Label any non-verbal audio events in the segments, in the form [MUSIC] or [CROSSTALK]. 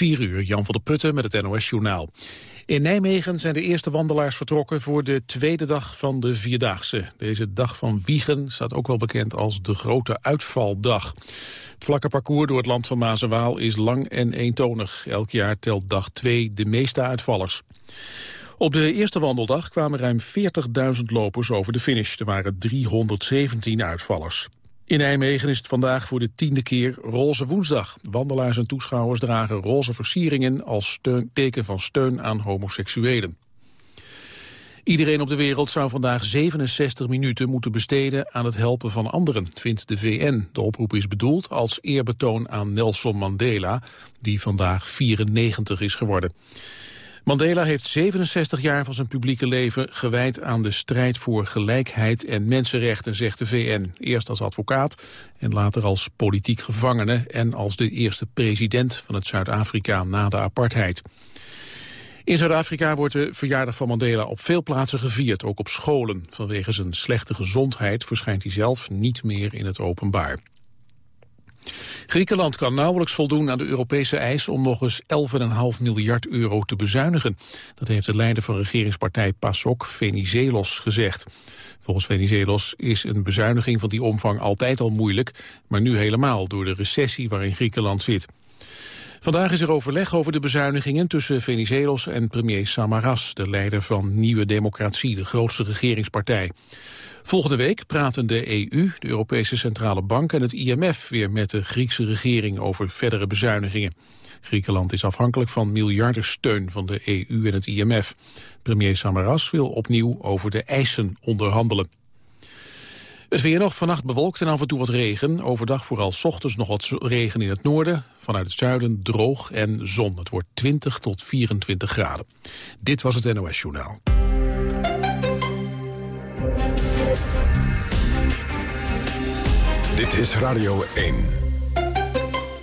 4 uur, Jan van der Putten met het NOS-journaal. In Nijmegen zijn de eerste wandelaars vertrokken voor de tweede dag van de Vierdaagse. Deze dag van Wiegen staat ook wel bekend als de grote uitvaldag. Het vlakke parcours door het land van Maas en Waal is lang en eentonig. Elk jaar telt dag 2 de meeste uitvallers. Op de eerste wandeldag kwamen ruim 40.000 lopers over de finish. Er waren 317 uitvallers. In Nijmegen is het vandaag voor de tiende keer Roze Woensdag. Wandelaars en toeschouwers dragen roze versieringen als teken van steun aan homoseksuelen. Iedereen op de wereld zou vandaag 67 minuten moeten besteden aan het helpen van anderen, vindt de VN. De oproep is bedoeld als eerbetoon aan Nelson Mandela, die vandaag 94 is geworden. Mandela heeft 67 jaar van zijn publieke leven gewijd aan de strijd voor gelijkheid en mensenrechten, zegt de VN. Eerst als advocaat en later als politiek gevangene en als de eerste president van het Zuid-Afrika na de apartheid. In Zuid-Afrika wordt de verjaardag van Mandela op veel plaatsen gevierd, ook op scholen. Vanwege zijn slechte gezondheid verschijnt hij zelf niet meer in het openbaar. Griekenland kan nauwelijks voldoen aan de Europese eis om nog eens 11,5 miljard euro te bezuinigen. Dat heeft de leider van regeringspartij PASOK, Venizelos, gezegd. Volgens Venizelos is een bezuiniging van die omvang altijd al moeilijk, maar nu helemaal door de recessie waarin Griekenland zit. Vandaag is er overleg over de bezuinigingen tussen Venizelos en premier Samaras, de leider van Nieuwe Democratie, de grootste regeringspartij. Volgende week praten de EU, de Europese Centrale Bank en het IMF weer met de Griekse regering over verdere bezuinigingen. Griekenland is afhankelijk van miljardensteun van de EU en het IMF. Premier Samaras wil opnieuw over de eisen onderhandelen. Het weer nog vannacht bewolkt en af en toe wat regen. Overdag vooral ochtends nog wat regen in het noorden. Vanuit het zuiden droog en zon. Het wordt 20 tot 24 graden. Dit was het NOS Journaal. Dit is Radio 1.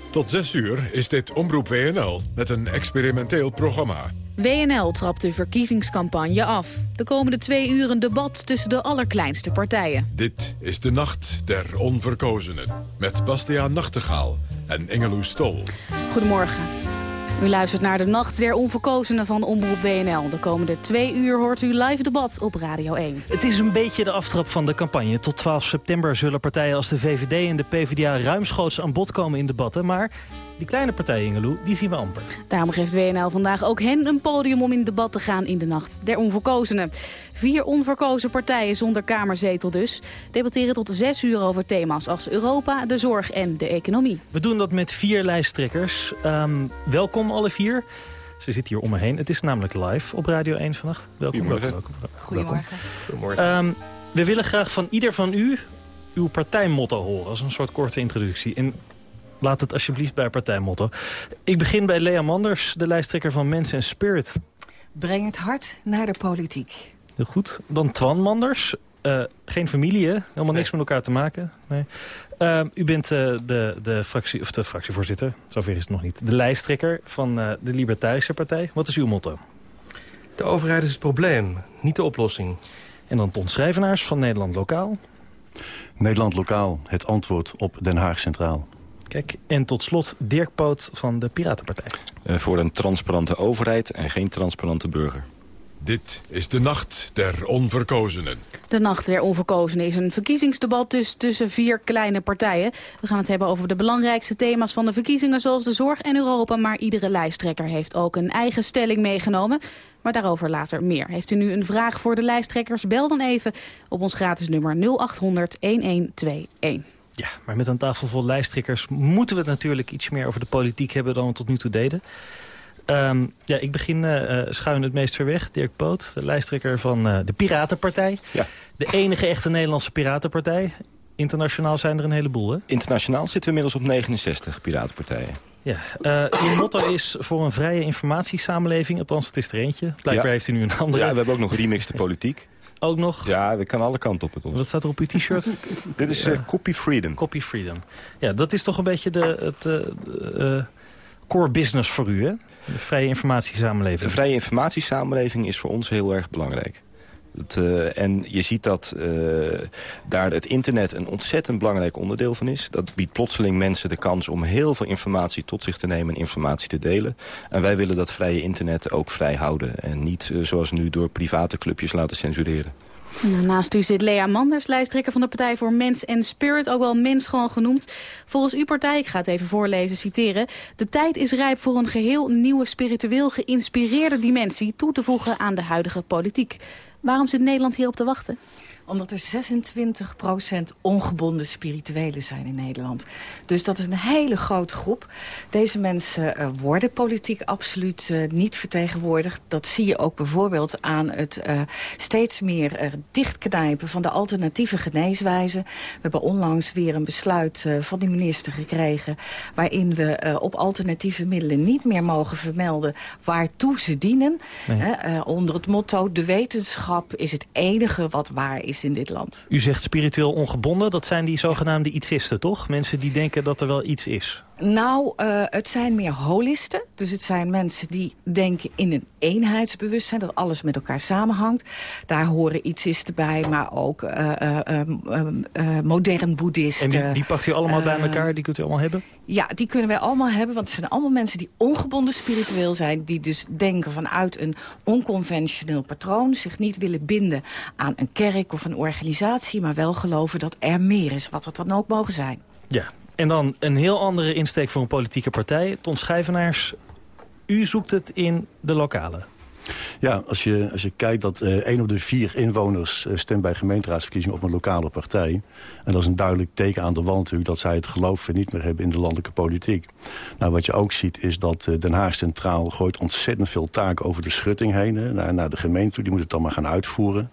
Tot 6 uur is dit Omroep WNL met een experimenteel programma. WNL trapt de verkiezingscampagne af. De komende twee uur een debat tussen de allerkleinste partijen. Dit is de Nacht der Onverkozenen. Met Bastiaan Nachtegaal en Engeloes Stol. Goedemorgen. U luistert naar de Nacht der Onverkozenen van Omroep WNL. De komende twee uur hoort u live debat op Radio 1. Het is een beetje de aftrap van de campagne. Tot 12 september zullen partijen als de VVD en de PvdA ruimschoots aan bod komen in debatten. Maar die kleine partijen, Ingeloe, die zien we amper. Daarom geeft WNL vandaag ook hen een podium om in debat te gaan in de Nacht der Onverkozenen. Vier onverkozen partijen zonder kamerzetel dus. Debatteren tot zes uur over thema's als Europa, de zorg en de economie. We doen dat met vier lijsttrekkers. Um, welkom alle vier. Ze zitten hier om me heen. Het is namelijk live op Radio 1 vannacht. Welkom. Goedemorgen. Goedemorgen. Goedemorgen. Um, we willen graag van ieder van u uw partijmotto horen. Als een soort korte introductie. En laat het alsjeblieft bij partijmotto. Ik begin bij Lea Manders, de lijsttrekker van Mensen en Spirit. Breng het hart naar de politiek. Heel goed. Dan Twan Manders. Uh, geen familie, hè? Helemaal niks met elkaar te maken. Nee. Uh, u bent uh, de, de, fractie, of de fractievoorzitter, zover is het nog niet. De lijsttrekker van de Libertarische Partij. Wat is uw motto? De overheid is het probleem, niet de oplossing. En dan Ton Schrijvenaars van Nederland Lokaal. Nederland Lokaal, het antwoord op Den Haag Centraal. Kijk, en tot slot Dirk Poot van de Piratenpartij. Uh, voor een transparante overheid en geen transparante burger. Dit is de Nacht der Onverkozenen. De Nacht der Onverkozenen is een verkiezingsdebat dus tussen vier kleine partijen. We gaan het hebben over de belangrijkste thema's van de verkiezingen... zoals de zorg en Europa, maar iedere lijsttrekker heeft ook een eigen stelling meegenomen. Maar daarover later meer. Heeft u nu een vraag voor de lijsttrekkers? Bel dan even op ons gratis nummer 0800 1121. Ja, maar met een tafel vol lijsttrekkers moeten we het natuurlijk iets meer over de politiek hebben dan we tot nu toe deden. Um, ja, ik begin uh, schuin het meest ver weg. Dirk Poot, de lijsttrekker van uh, de Piratenpartij. Ja. De enige echte Nederlandse Piratenpartij. Internationaal zijn er een heleboel, hè? Internationaal zitten we inmiddels op 69 Piratenpartijen. Ja, uh, uw motto is voor een vrije informatiesamenleving. Althans, het is er eentje. Blijkbaar ja. heeft u nu een andere. Ja, we hebben ook nog remixed politiek. Ook nog? Ja, we kan alle kanten op het ons. Wat staat er op uw t-shirt? [LAUGHS] Dit is uh, Copy Freedom. Copy Freedom. Ja, dat is toch een beetje de, het uh, core business voor u, hè? De vrije informatiesamenleving. De vrije informatiesamenleving is voor ons heel erg belangrijk. Uh, en je ziet dat uh, daar het internet een ontzettend belangrijk onderdeel van is. Dat biedt plotseling mensen de kans om heel veel informatie tot zich te nemen en informatie te delen. En wij willen dat vrije internet ook vrij houden. En niet uh, zoals nu door private clubjes laten censureren. Nou, naast u zit Lea Manders, lijsttrekker van de Partij voor Mens en Spirit, ook wel mens gewoon genoemd. Volgens uw partij, ik ga het even voorlezen, citeren... de tijd is rijp voor een geheel nieuwe spiritueel geïnspireerde dimensie... toe te voegen aan de huidige politiek. Waarom zit Nederland hierop te wachten? Omdat er 26% ongebonden spirituelen zijn in Nederland. Dus dat is een hele grote groep. Deze mensen uh, worden politiek absoluut uh, niet vertegenwoordigd. Dat zie je ook bijvoorbeeld aan het uh, steeds meer dichtknijpen van de alternatieve geneeswijzen. We hebben onlangs weer een besluit van de minister gekregen... waarin we op alternatieve middelen niet meer mogen vermelden waartoe ze dienen. Nee. onder het motto de wetenschap is het enige wat waar is in dit land. U zegt spiritueel ongebonden, dat zijn die zogenaamde ietsisten, toch? Mensen die denken dat er wel iets is. Nou, uh, het zijn meer holisten. Dus het zijn mensen die denken in een eenheidsbewustzijn... dat alles met elkaar samenhangt. Daar horen ietsisten bij, maar ook uh, uh, modern boeddhisten. En die, die, pakt u allemaal bij elkaar, die kunt u allemaal hebben? Ja, die kunnen wij allemaal hebben. Want het zijn allemaal mensen die ongebonden spiritueel zijn. Die dus denken vanuit een onconventioneel patroon. Zich niet willen binden aan een kerk of een organisatie. Maar wel geloven dat er meer is, wat het dan ook mogen zijn. Ja, en dan een heel andere insteek voor een politieke partij. Ton Schijvenaars, u zoekt het in de lokale. Ja, als je, als je kijkt dat uh, op de vier inwoners uh, stemt bij gemeenteraadsverkiezingen op een lokale partij. En dat is een duidelijk teken aan de wand dat zij het geloof niet meer hebben in de landelijke politiek. Nou, wat je ook ziet is dat uh, Den Haag Centraal gooit ontzettend veel taken over de schutting heen. Hè, naar, naar de gemeente die moet het dan maar gaan uitvoeren.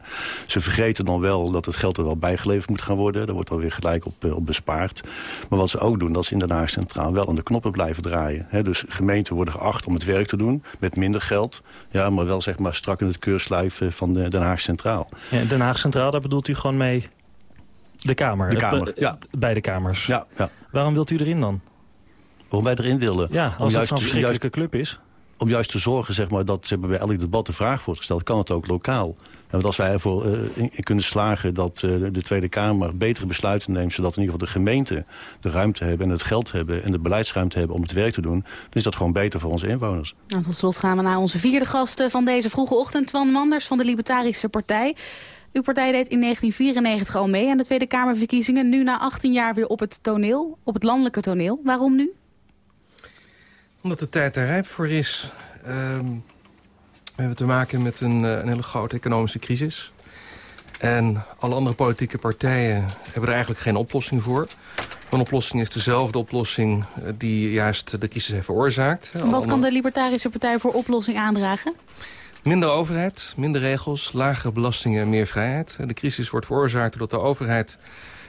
Ze vergeten dan wel dat het geld er wel bijgeleverd moet gaan worden. Daar wordt dan weer gelijk op, op bespaard. Maar wat ze ook doen, dat ze in Den Haag Centraal wel aan de knoppen blijven draaien. Hè. Dus gemeenten worden geacht om het werk te doen met minder geld. Ja, maar wel zeg maar strak in het keurslijf van Den Haag Centraal. Ja, Den Haag Centraal, daar bedoelt u gewoon mee de Kamer? De Kamer, ja. Beide kamers. Ja, ja. Waarom wilt u erin dan? Waarom wij erin willen? Ja, als het zo'n verschrikkelijke club is. Om juist te zorgen zeg maar, dat ze bij elk debat de vraag wordt gesteld... kan het ook lokaal. Want als wij ervoor uh, in kunnen slagen dat uh, de Tweede Kamer betere besluiten neemt... zodat in ieder geval de gemeenten de ruimte hebben en het geld hebben... en de beleidsruimte hebben om het werk te doen... dan is dat gewoon beter voor onze inwoners. Nou, tot slot gaan we naar onze vierde gasten van deze vroege ochtend. Twan Manders van de Libertarische Partij. Uw partij deed in 1994 al mee aan de Tweede Kamerverkiezingen. Nu na 18 jaar weer op het toneel, op het landelijke toneel. Waarom nu? Omdat de tijd er rijp voor is. Um, we hebben te maken met een, een, hele grote economische crisis. En alle andere politieke partijen hebben er eigenlijk geen oplossing voor. Een oplossing is dezelfde oplossing die juist de crisis heeft veroorzaakt. Wat kan de Libertarische Partij voor oplossing aandragen? Minder overheid, minder regels, lagere belastingen en meer vrijheid. De crisis wordt veroorzaakt doordat de overheid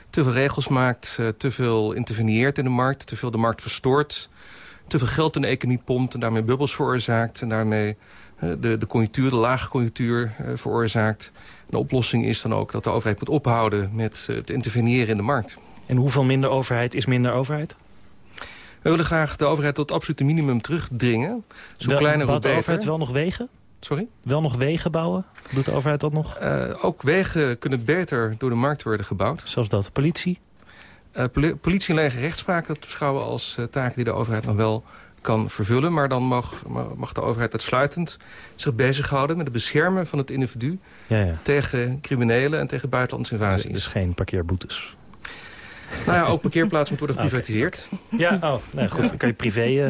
te veel regels maakt... te veel interveneert in de markt, te veel de markt verstoort... te veel geld in de economie pompt en daarmee bubbels veroorzaakt... en daarmee de, de conjunctuur, de lage conjunctuur veroorzaakt. de oplossing is dan ook dat de overheid moet ophouden met te interveneren in de markt. En hoeveel minder overheid is minder overheid? We willen graag de overheid tot het absolute minimum terugdringen. Zo wel, kleiner, hoe de overheid wel nog wegen? Sorry? Wel nog wegen bouwen? Doet de overheid dat nog? Uh, ook wegen kunnen beter door de markt worden gebouwd. Zoals dat? Politie? Uh, poli politie en lege rechtspraak, dat beschouwen als uh, taken die de overheid nog wel kan vervullen. Maar dan mag, mag de overheid uitsluitend zich bezighouden met het beschermen van het individu... Ja, ja. tegen criminelen en tegen buitenlandse invasies. Dus, dus geen parkeerboetes? Nou ja, ook parkeerplaatsen moeten worden geprivatiseerd. [LAUGHS] Ja, oh, nou goed, dan kan je privé... Uh,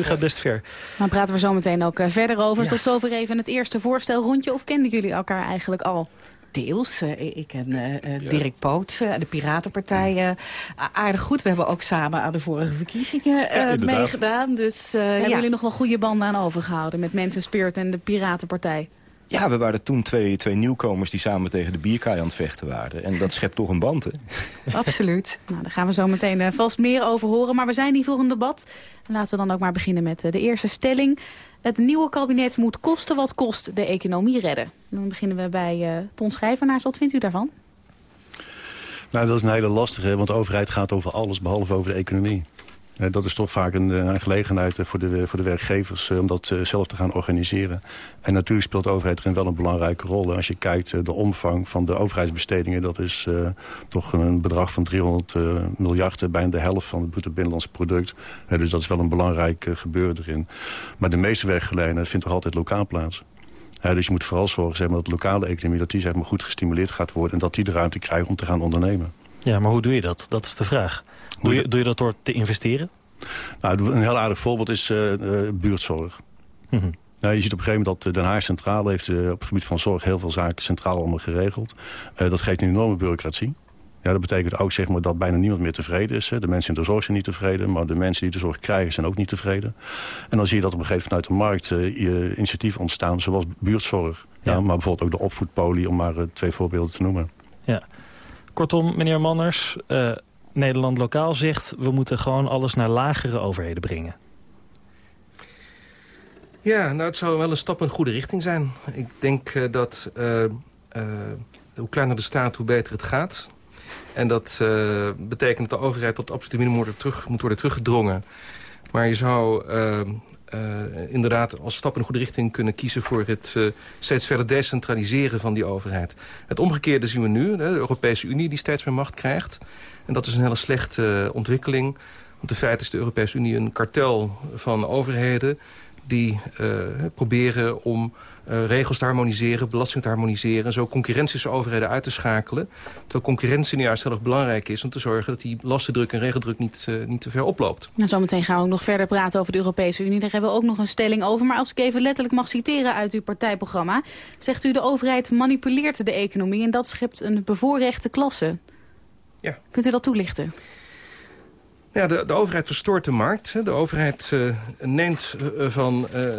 u gaat best ver. Dan praten we zo meteen ook uh, verder over. Ja. Tot zover even het eerste voorstelrondje. Of kenden jullie elkaar eigenlijk al? Deels. Uh, ik ken uh, Dirk Poot, uh, de Piratenpartij, aardig goed. We hebben ook samen aan de vorige verkiezingen ja, meegedaan. Dus, hebben ja. jullie nog wel goede banden aan overgehouden met Mensen Spirit en de Piratenpartij? Ja, we waren toen twee, twee nieuwkomers die samen tegen de bierkaai aan het vechten waren. En dat schept toch een band, hè? [LAUGHS] Absoluut. Nou, daar gaan we zo meteen uh, vast meer over horen. Maar we zijn hier voor een debat. Laten we dan ook maar beginnen met uh, de eerste stelling. Het nieuwe kabinet moet kosten wat kost de economie redden. Dan beginnen we bij uh, Ton Schrijvenaars. Wat vindt u daarvan? Nou, dat is een hele lastige, want de overheid gaat over alles behalve over de economie. Dat is toch vaak een, een gelegenheid voor de, voor de werkgevers om dat zelf te gaan organiseren. En natuurlijk speelt de overheid erin wel een belangrijke rol. als je kijkt de omvang van de overheidsbestedingen... dat is toch een bedrag van 300 miljard, bijna de helft van het bruto binnenlands product. dus dat is wel een belangrijk gebeuren erin. Maar de meeste werkgelegenheid vindt toch altijd lokaal plaats. dus je moet vooral zorgen zeg maar, dat de lokale economie dat die, zeg maar, goed gestimuleerd gaat worden... en dat die de ruimte krijgt om te gaan ondernemen. Ja, maar hoe doe je dat? Dat is de vraag. Doe je, doe je dat door te investeren? Nou, een heel aardig voorbeeld is uh, buurtzorg. Mm je ziet op een gegeven moment dat Den Haag Centraal heeft uh, op het gebied van zorg heel veel zaken centraal allemaal geregeld. dat geeft een enorme bureaucratie. Ja, dat betekent ook zeg maar, dat bijna niemand meer tevreden is. Hè. De mensen in de zorg zijn niet tevreden, maar de mensen die de zorg krijgen zijn ook niet tevreden. En dan zie je dat op een gegeven moment vanuit de markt uh, initiatieven ontstaan, zoals buurtzorg. Ja. maar bijvoorbeeld ook de opvoedpolie, om maar twee voorbeelden te noemen. Ja. Kortom, meneer Manners, Nederland Lokaal zegt... we moeten gewoon alles naar lagere overheden brengen. Ja, nou, het zou wel een stap in de goede richting zijn. Ik denk uh, dat uh, hoe kleiner de staat, hoe beter het gaat. En dat betekent dat de overheid tot absoluut minimum terug, moet worden teruggedrongen. Maar je zou inderdaad als stap in de goede richting kunnen kiezen... voor het steeds verder decentraliseren van die overheid. Het omgekeerde zien we nu, de Europese Unie die steeds meer macht krijgt. En dat is een hele slechte uh, ontwikkeling. Want in feite is de Europese Unie een kartel van overheden... die proberen om uh, regels te harmoniseren, belasting te harmoniseren... en zo concurrentische overheden uit te schakelen. Terwijl concurrentie nu juist heel erg belangrijk is... om te zorgen dat die lastendruk en regeldruk niet, niet te ver oploopt. Nou, zometeen gaan we ook nog verder praten over de Europese Unie. Daar hebben we ook nog een stelling over. Maar als ik even letterlijk mag citeren uit uw partijprogramma... zegt u de overheid manipuleert de economie... en dat schept een bevoorrechte klasse. Ja. Kunt u dat toelichten? Ja, de, de overheid verstoort de markt. De overheid uh, neemt uh, van, uh,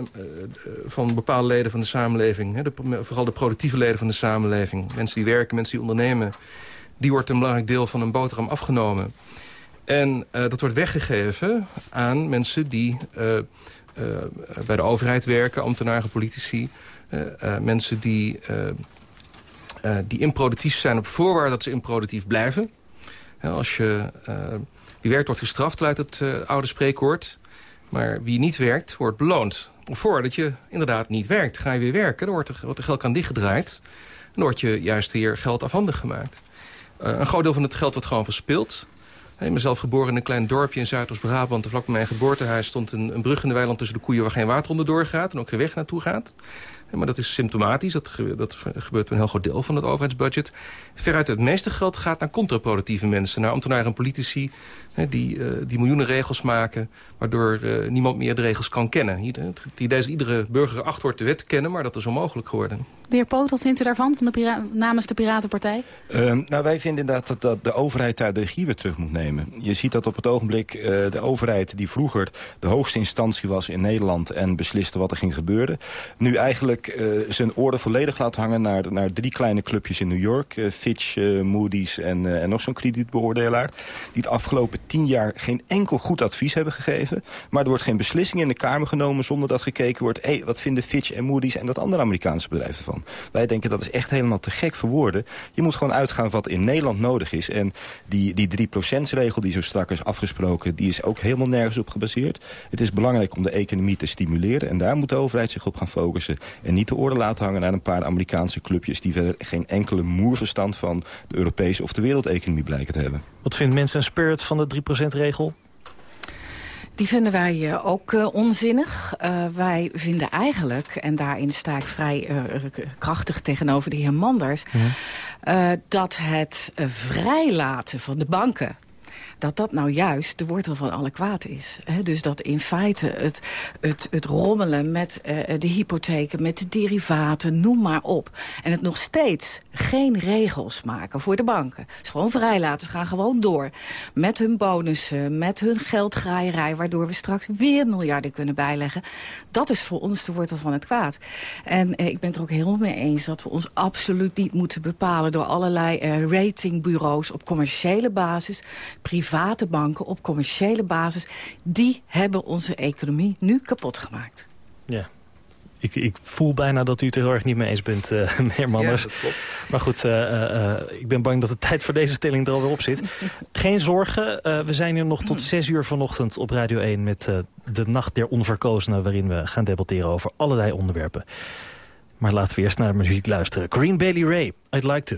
van bepaalde leden van de samenleving... De, vooral de productieve leden van de samenleving... mensen die werken, mensen die ondernemen... die wordt een belangrijk deel van een boterham afgenomen. En dat wordt weggegeven aan mensen die bij de overheid werken... ambtenaren, politici, mensen die, die improductief zijn... op voorwaarde dat ze improductief blijven... Als je wie werkt wordt gestraft, luidt het uh, oude spreekwoord. Maar wie niet werkt, wordt beloond. Voordat je inderdaad niet werkt, ga je weer werken. Dan wordt er, wordt geld aan dichtgedraaid. En dan wordt je juist weer geld afhandig gemaakt. Uh, een groot deel van het geld wordt gewoon verspild. Ik ben zelf geboren in een klein dorpje in Zuidoost-Brabant. Vlak bij mijn geboortehuis stond een, een brug in de weiland tussen de koeien... waar geen water onder doorgaat en ook geen weg naartoe gaat. Maar dat is symptomatisch. Dat, dat gebeurt een heel groot deel van het overheidsbudget. Veruit het meeste geld gaat naar contraproductieve mensen. Naar ambtenaren en politici die, uh, die miljoenen regels maken... waardoor uh, niemand meer de regels kan kennen. Het idee is dat iedere burger acht wordt de wet te kennen... maar dat is onmogelijk geworden. De heer Poot, wat vindt u daarvan, van de namens de Piratenpartij? Uh, nou, wij vinden inderdaad dat, dat de overheid daar de regie weer terug moet nemen. Je ziet dat op het ogenblik uh, de overheid die vroeger de hoogste instantie was in Nederland... en besliste wat er ging gebeuren... nu eigenlijk uh, zijn orde volledig laat hangen naar, naar drie kleine clubjes in New York. Fitch, Moody's en, en nog zo'n kredietbeoordelaar... die het afgelopen tien jaar geen enkel goed advies hebben gegeven. Maar er wordt geen beslissing in de Kamer genomen zonder dat gekeken wordt... hé, wat vinden Fitch en Moody's en dat andere Amerikaanse bedrijf ervan? Wij denken dat is echt helemaal te gek voor woorden. Je moet gewoon uitgaan wat in Nederland nodig is. En die, die 3%-regel die zo strak is afgesproken... die is ook helemaal nergens op gebaseerd. Het is belangrijk om de economie te stimuleren. En daar moet de overheid zich op gaan focussen. En niet de orde laten hangen naar een paar Amerikaanse clubjes... die verder geen enkele moerverstand van de Europese of de wereldeconomie blijken te hebben. Wat vindt mensen een spirit van de 3%-regel? Die vinden wij uh, ook uh, onzinnig. Uh, wij vinden eigenlijk, en daarin sta ik vrij krachtig tegenover de heer Manders... Dat het vrijlaten van de banken dat dat nou juist de wortel van alle kwaad is. dus dat in feite het, het, het rommelen met uh, de hypotheken, met de derivaten, noem maar op. En het nog steeds geen regels maken voor de banken. Dus gewoon vrij laten, ze gaan gewoon door. Met hun bonussen, met hun geldgraaierij... waardoor we straks weer miljarden kunnen bijleggen. Dat is voor ons de wortel van het kwaad. En eh, ik ben het er ook helemaal mee eens dat we ons absoluut niet moeten bepalen... door allerlei uh, ratingbureaus op commerciële basis... private private banken op commerciële basis... die hebben onze economie nu kapot gemaakt. Ja. Ik, ik voel bijna dat u het er heel erg niet mee eens bent, uh, [LAUGHS] meneer Manders. Ja, dat klopt. Maar goed, ik ben bang dat de tijd voor deze stelling er alweer op zit. [LAUGHS] Geen zorgen, we zijn hier nog tot zes uur vanochtend op Radio 1... met de Nacht der Onverkozenen... waarin we gaan debatteren over allerlei onderwerpen. Maar laten we eerst naar de muziek luisteren. Green Bailey Ray, I'd like to.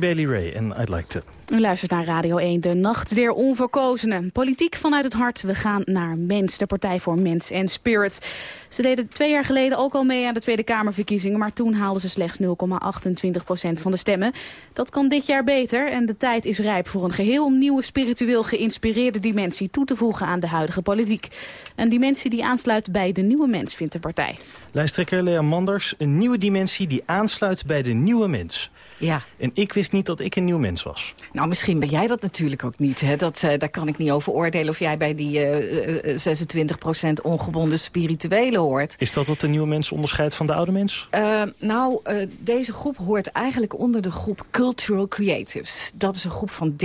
Bailey Ray en I'd Like To. U luistert naar Radio 1, de nacht der onverkozenen. Politiek vanuit het hart, we gaan naar Mens, de Partij voor Mens en Spirit. Ze deden twee jaar geleden ook al mee aan de Tweede Kamerverkiezingen... maar toen haalden ze slechts 0,28% van de stemmen. Dat kan dit jaar beter en de tijd is rijp voor een geheel nieuwe... spiritueel geïnspireerde dimensie toe te voegen aan de huidige politiek. Een dimensie die aansluit bij de nieuwe mens, vindt de partij. Lijsttrekker Lea Manders, een nieuwe dimensie die aansluit bij de nieuwe mens. Ja. En ik wist niet dat ik een nieuw mens was. Nou, misschien ben jij dat natuurlijk ook niet. Hè? Dat, uh, daar kan ik niet over oordelen of jij bij die uh, uh, 26% ongebonden spirituele hoort. Is dat wat de nieuwe mens onderscheidt van de oude mens? Uh, nou, deze groep hoort eigenlijk onder de groep Cultural Creatives. Dat is een groep van 30%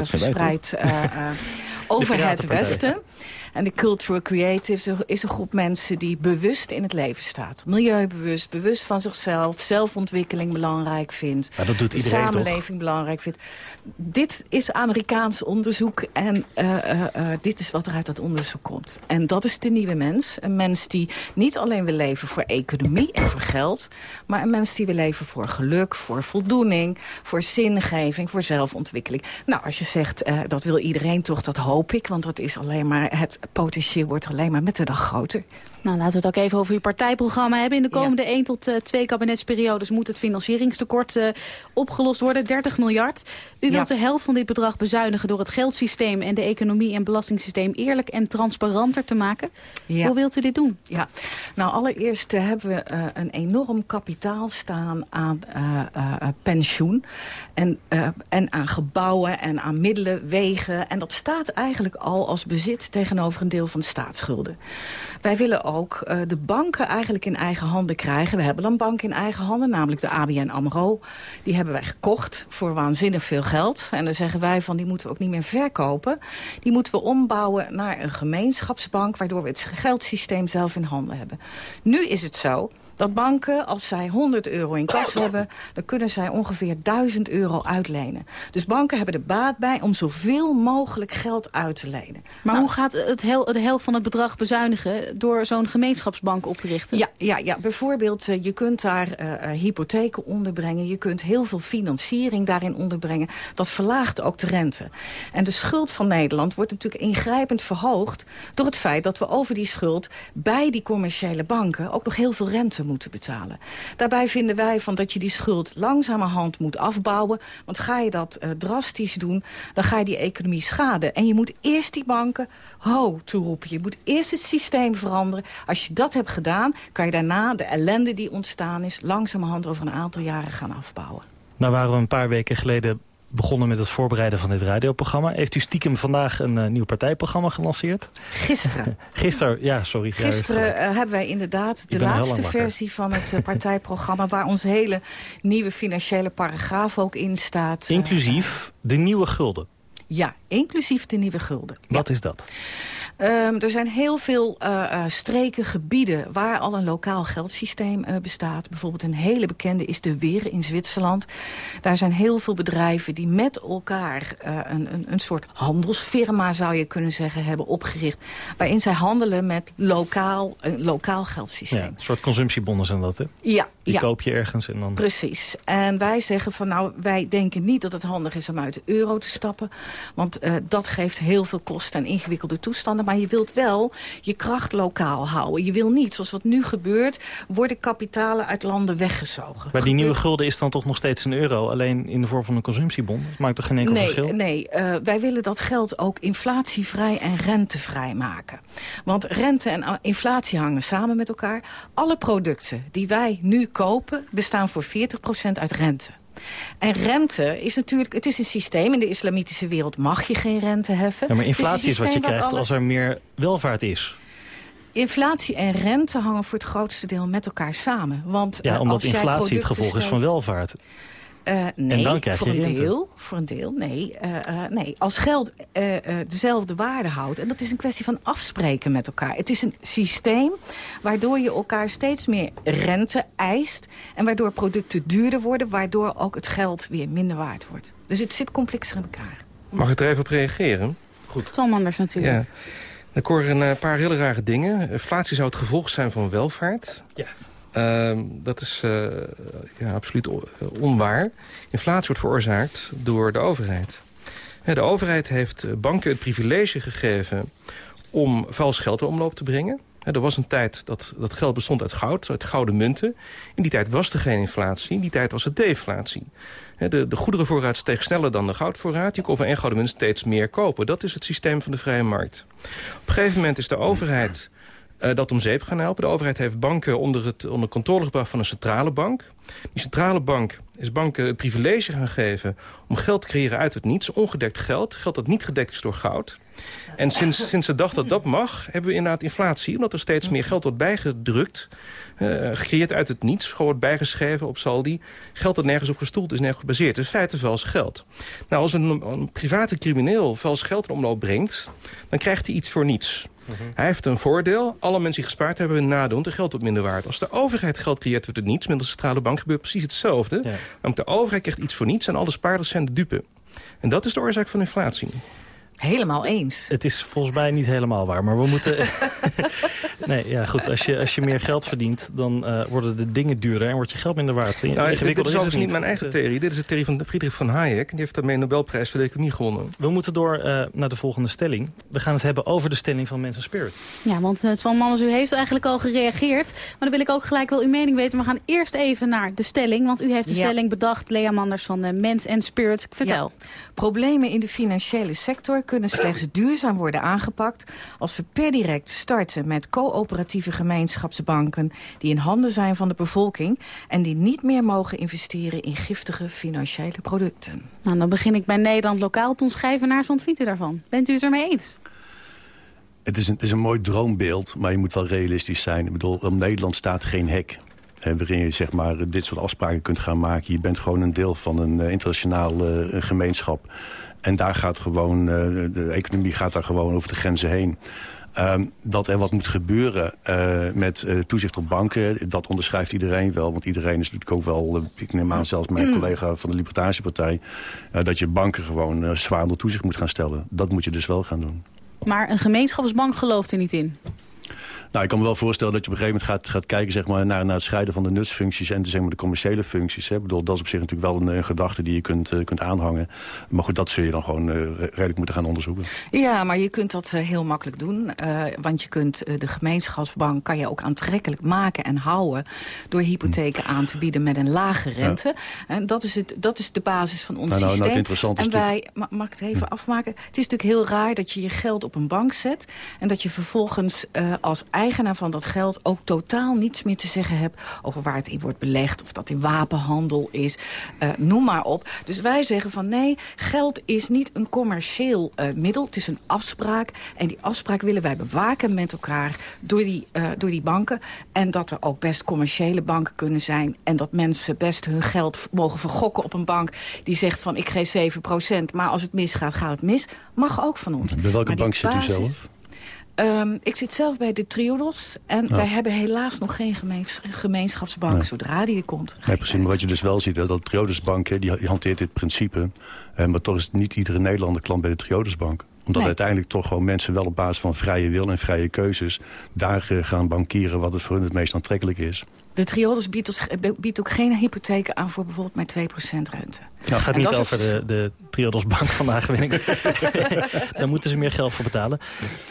verspreid [LAUGHS] over het Westen. En de cultural creatives is een groep mensen die bewust in het leven staat. Milieubewust, bewust van zichzelf, zelfontwikkeling belangrijk vindt. Maar dat doet de iedereen samenleving belangrijk vindt. Dit is Amerikaans onderzoek en uh, uh, uh, dit is wat er uit dat onderzoek komt. En dat is de nieuwe mens. Een mens die niet alleen wil leven voor economie en voor geld... maar een mens die wil leven voor geluk, voor voldoening... voor zingeving, voor zelfontwikkeling. Nou, als je zegt, dat wil iedereen toch, dat hoop ik. Want dat is alleen maar, het potentieel wordt alleen maar met de dag groter. Nou, laten we het ook even over uw partijprogramma hebben. In de komende ja. 1 tot uh, 2 kabinetsperiodes moet het financieringstekort uh, opgelost worden. 30 miljard. U wilt ja. de helft van dit bedrag bezuinigen door het geldsysteem en de economie en belastingssysteem eerlijk en transparanter te maken. Ja. Hoe wilt u dit doen? Ja, nou allereerst uh, hebben we een enorm kapitaal staan aan pensioen. En, en aan gebouwen en aan middelen, wegen. En dat staat eigenlijk al als bezit tegenover een deel van de staatsschulden. Wij willen ook uh, de banken eigenlijk in eigen handen krijgen. We hebben een bank in eigen handen, namelijk de ABN AMRO. Die hebben wij gekocht voor waanzinnig veel geld. En dan zeggen wij van, die moeten we ook niet meer verkopen. Die moeten we ombouwen naar een gemeenschapsbank... waardoor we het geldsysteem zelf in handen hebben. Nu is het zo dat banken, als zij 100 euro in kas [COUGHS] hebben... dan kunnen zij ongeveer 1000 euro uitlenen. Dus banken hebben er baat bij om zoveel mogelijk geld uit te lenen. Maar nou, hoe gaat het hel de helft van het bedrag bezuinigen... door zo'n gemeenschapsbank op te richten? Ja, ja, ja. bijvoorbeeld, uh, je kunt daar uh, uh, hypotheken onderbrengen. Je kunt heel veel financiering daarin onderbrengen. Dat verlaagt ook de rente. En de schuld van Nederland wordt natuurlijk ingrijpend verhoogd... door het feit dat we over die schuld bij die commerciële banken... ook nog heel veel rente moeten betalen. Daarbij vinden wij van dat je die schuld langzamerhand moet afbouwen. Want ga je dat uh, drastisch doen, dan ga je die economie schaden. En je moet eerst die banken ho toeroepen. Je moet eerst het systeem veranderen. Als je dat hebt gedaan, kan je daarna de ellende die ontstaan is... langzamerhand over een aantal jaren gaan afbouwen. Nou waren we een paar weken geleden begonnen met het voorbereiden van dit radioprogramma. Heeft u stiekem vandaag een uh, nieuw partijprogramma gelanceerd? Gisteren. [LAUGHS] Gisteren, ja, sorry. Gisteren uh, hebben wij inderdaad de laatste versie van het uh, [LAUGHS] partijprogramma... waar onze hele nieuwe financiële paragraaf ook in staat. Inclusief de nieuwe gulden. Ja, inclusief de nieuwe gulden. Wat ja. is dat? Um, er zijn heel veel uh, streken, gebieden waar al een lokaal geldsysteem uh, bestaat. Bijvoorbeeld een hele bekende is de Weer in Zwitserland. Daar zijn heel veel bedrijven die met elkaar een, een, een soort handelsfirma, zou je kunnen zeggen, hebben opgericht. Waarin zij handelen met lokaal, een lokaal geldsysteem. Ja, een soort consumptiebonnen zijn dat, hè? Ja. Die ja. koop je ergens en dan... Precies. En wij zeggen van nou, wij denken niet dat het handig is om uit de euro te stappen. Want dat geeft heel veel kosten en ingewikkelde toestanden maar je wilt wel je kracht lokaal houden. Je wil niet, zoals wat nu gebeurt, worden kapitalen uit landen weggezogen. Maar die nieuwe gulden is dan toch nog steeds een euro, alleen in de vorm van een consumptiebon? Dat maakt toch geen enkel nee, verschil? Nee, uh, wij willen dat geld ook inflatievrij en rentevrij maken. Want rente en inflatie hangen samen met elkaar. Alle producten die wij nu kopen, bestaan voor 40% uit rente. En rente is natuurlijk, het is een systeem. In de islamitische wereld mag je geen rente heffen. Ja, maar inflatie is, wat je krijgt alles... als er meer welvaart is. Inflatie en rente hangen voor het grootste deel met elkaar samen. Want, ja, uh, omdat als inflatie het gevolg is van welvaart. Uh, nee, en dan krijg voor je een rente. deel. Voor een deel, nee. Uh, uh, nee. Als geld dezelfde waarde houdt... en dat is een kwestie van afspreken met elkaar. Het is een systeem waardoor je elkaar steeds meer rente eist... en waardoor producten duurder worden... waardoor ook het geld weer minder waard wordt. Dus het zit complexer in elkaar. Mag ik er even op reageren? Goed. Tom Anders natuurlijk. Ja. Ik hoor een paar hele rare dingen. Inflatie zou het gevolg zijn van welvaart. Ja. Uh, dat is uh, ja, absoluut onwaar. Inflatie wordt veroorzaakt door de overheid. De overheid heeft banken het privilege gegeven om vals geld in omloop te brengen. Er was een tijd dat dat geld bestond uit goud, uit gouden munten. In die tijd was er geen inflatie, in die tijd was het deflatie. De, de goederenvoorraad steeg sneller dan de goudvoorraad. Je kon van één gouden munt steeds meer kopen. Dat is het systeem van de vrije markt. Op een gegeven moment is de overheid uh, dat om zeep gaan helpen. De overheid heeft banken onder, het, onder controle gebracht van een centrale bank. Die centrale bank is banken het privilege gaan geven om geld te creëren uit het niets. Ongedekt geld, geld dat niet gedekt is door goud. En sinds, sinds de dag dat dat mag, hebben we inderdaad inflatie. Omdat er steeds meer geld wordt bijgedrukt. Uh, gecreëerd uit het niets. Gewoon wordt bijgeschreven op saldi. Geld dat nergens op gestoeld is, nergens gebaseerd. Het is feite vals geld. Nou, als een, een private crimineel vals geld in omloop brengt... dan krijgt hij iets voor niets. Hij heeft een voordeel. Alle mensen die gespaard hebben een nadeel. Want er geld wordt minder waard. Als de overheid geld creëert, wordt het niets. Met de centrale bank gebeurt precies hetzelfde. Ja. Want de overheid krijgt iets voor niets en alle spaarders zijn de dupe. En dat is de oorzaak van inflatie. Helemaal eens. Het is volgens mij niet helemaal waar, maar we moeten... [LAUGHS] nee, ja, goed. Als je, als je meer geld verdient, dan uh, worden de dingen duurder... en wordt je geld minder waard. Nou, dit is niet, niet mijn eigen theorie. Dit is de theorie van Friedrich van Hayek. Die heeft daarmee een Nobelprijs voor de economie gewonnen. We moeten door uh, naar de volgende stelling. We gaan het hebben over de stelling van Mensen Spirit. Ja, want uh, Twan Manners, u heeft eigenlijk al gereageerd. Maar dan wil ik ook gelijk wel uw mening weten. We gaan eerst even naar de stelling. Want u heeft de ja. stelling bedacht, Lea Manders van Mens en Spirit. Vertel. Ja. Problemen in de financiële sector kunnen slechts duurzaam worden aangepakt... als we per direct starten met coöperatieve gemeenschapsbanken... die in handen zijn van de bevolking... en die niet meer mogen investeren in giftige financiële producten. Nou, dan begin ik bij Nederland Lokaal. Ton Schijvenaars, wat vindt u daarvan? Bent u het ermee eens? Het is, een, het is een mooi droombeeld, maar je moet wel realistisch zijn. Ik bedoel, op Nederland staat geen hek waarin je zeg maar, dit soort afspraken kunt gaan maken. Je bent gewoon een deel van een uh, internationale uh, gemeenschap. En daar gaat gewoon, uh, de economie gaat daar gewoon over de grenzen heen. Um, dat er wat moet gebeuren uh, met uh, toezicht op banken, dat onderschrijft iedereen wel. Want iedereen is natuurlijk ook wel, uh, ik neem aan zelfs mijn collega van de Libertarische Partij... dat je banken gewoon zwaar onder toezicht moet gaan stellen. Dat moet je dus wel gaan doen. Maar een gemeenschapsbank gelooft er niet in? Nou, ik kan me wel voorstellen dat je op een gegeven moment gaat, gaat kijken zeg maar, naar, naar het scheiden van de nutsfuncties en de, zeg maar, de commerciële functies. Hè. Ik bedoel, dat is op zich natuurlijk wel een, een gedachte die je kunt, uh, kunt aanhangen. Maar goed, dat zul je dan gewoon uh, redelijk moeten gaan onderzoeken. Ja, maar je kunt dat uh, heel makkelijk doen. want je kunt de gemeenschapsbank kan je ook aantrekkelijk maken en houden door hypotheken hm. aan te bieden met een lage rente. Ja. En dat is, het, dat is de basis van ons nou, nou, systeem. Nou, en wij, ma mag ik het even hm. afmaken? Het is natuurlijk heel raar dat je je geld op een bank zet en dat je vervolgens als eigenaar van dat geld ook totaal niets meer te zeggen hebt... over waar het in wordt belegd, of dat in wapenhandel is, uh, noem maar op. Dus wij zeggen van nee, geld is niet een commercieel uh, middel. Het is een afspraak. En die afspraak willen wij bewaken met elkaar door die, uh, door die banken. En dat er ook best commerciële banken kunnen zijn... en dat mensen best hun geld mogen vergokken op een bank... die zegt van ik geef 7% maar als het misgaat, gaat het mis. Mag ook van ons. Bij welke bank zit u zelf? Um, ik zit zelf bij de Triodos. En wij hebben helaas nog geen gemeenschapsbank. Nee. Zodra die er komt. Nee, precies. Maar wat je dus wel ziet, dat de Triodosbank die, die hanteert dit principe. Uh, maar toch is niet iedere Nederlander klant bij de Triodosbank omdat nee. uiteindelijk toch gewoon mensen wel op basis van vrije wil en vrije keuzes... daar uh, gaan bankieren wat het voor hun het meest aantrekkelijk is. De Triodos biedt, biedt, ook geen hypotheken aan voor bijvoorbeeld met 2% rente. Nou, het gaat niet over de, de Triodos Bank vandaag. [LAUGHS] Daar moeten ze meer geld voor betalen.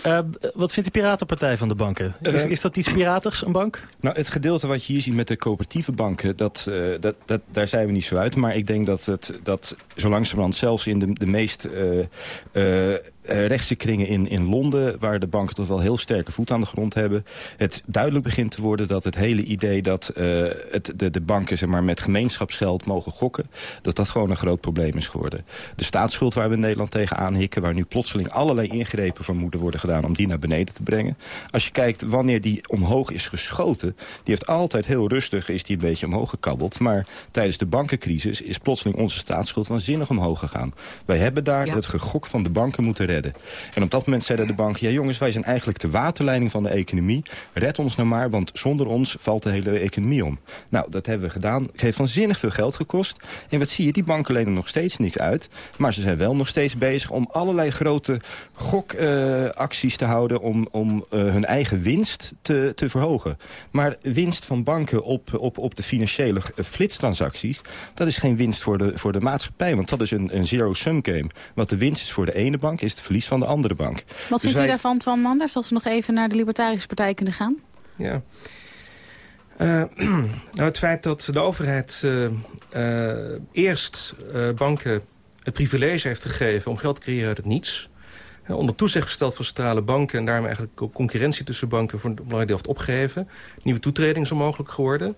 Uh, wat vindt de Piratenpartij van de banken? Is, is, dat iets piratigs, een bank? Nou, het gedeelte wat je hier ziet met de coöperatieve banken... Dat, uh, dat, dat, daar zijn we niet zo uit. Maar ik denk dat, het, dat zo langzamerhand zelfs in de, de meest... Uh, uh, rechtse kringen in, in Londen... waar de banken toch wel heel sterke voet aan de grond hebben... het duidelijk begint te worden dat het hele idee... dat uh, het, de, de banken zeg maar, met gemeenschapsgeld mogen gokken... dat dat gewoon een groot probleem is geworden. De staatsschuld waar we in Nederland tegen aanhikken... waar nu plotseling allerlei ingrepen voor moeten worden gedaan... om die naar beneden te brengen. Als je kijkt wanneer die omhoog is geschoten... die heeft altijd heel rustig is die een beetje omhoog gekabbeld. Maar tijdens de bankencrisis is plotseling onze staatsschuld waanzinnig omhoog gegaan. Wij hebben daar ja. het gegok van de banken moeten redden. En op dat moment zeiden de banken... ja jongens, wij zijn eigenlijk de waterleiding van de economie. Red ons nou maar, want zonder ons valt de hele economie om. Nou, dat hebben we gedaan. Het heeft waanzinnig veel geld gekost. En wat zie je? Die banken lenen nog steeds niks uit. Maar ze zijn wel nog steeds bezig om allerlei grote gokacties uh, te houden... om, om uh, hun eigen winst te, te verhogen. Maar winst van banken op, op, op de financiële flitstransacties... dat is geen winst voor de, voor de maatschappij. Want dat is een, een zero-sum game. Wat de winst is voor de ene bank, is het verlies van de andere bank. Wat dus vindt wij... u daarvan, Twan Manders, als we nog even naar de Libertarische Partij kunnen gaan? Ja. Uh, [CLEARS THROAT] nou, het feit dat de overheid uh, uh, eerst banken het privilege heeft gegeven om geld te creëren uit het niets. onder toezicht gesteld van centrale banken en daarmee eigenlijk ook concurrentie tussen banken voor een belangrijk deel heeft opgeheven. Nieuwe toetreding is onmogelijk geworden.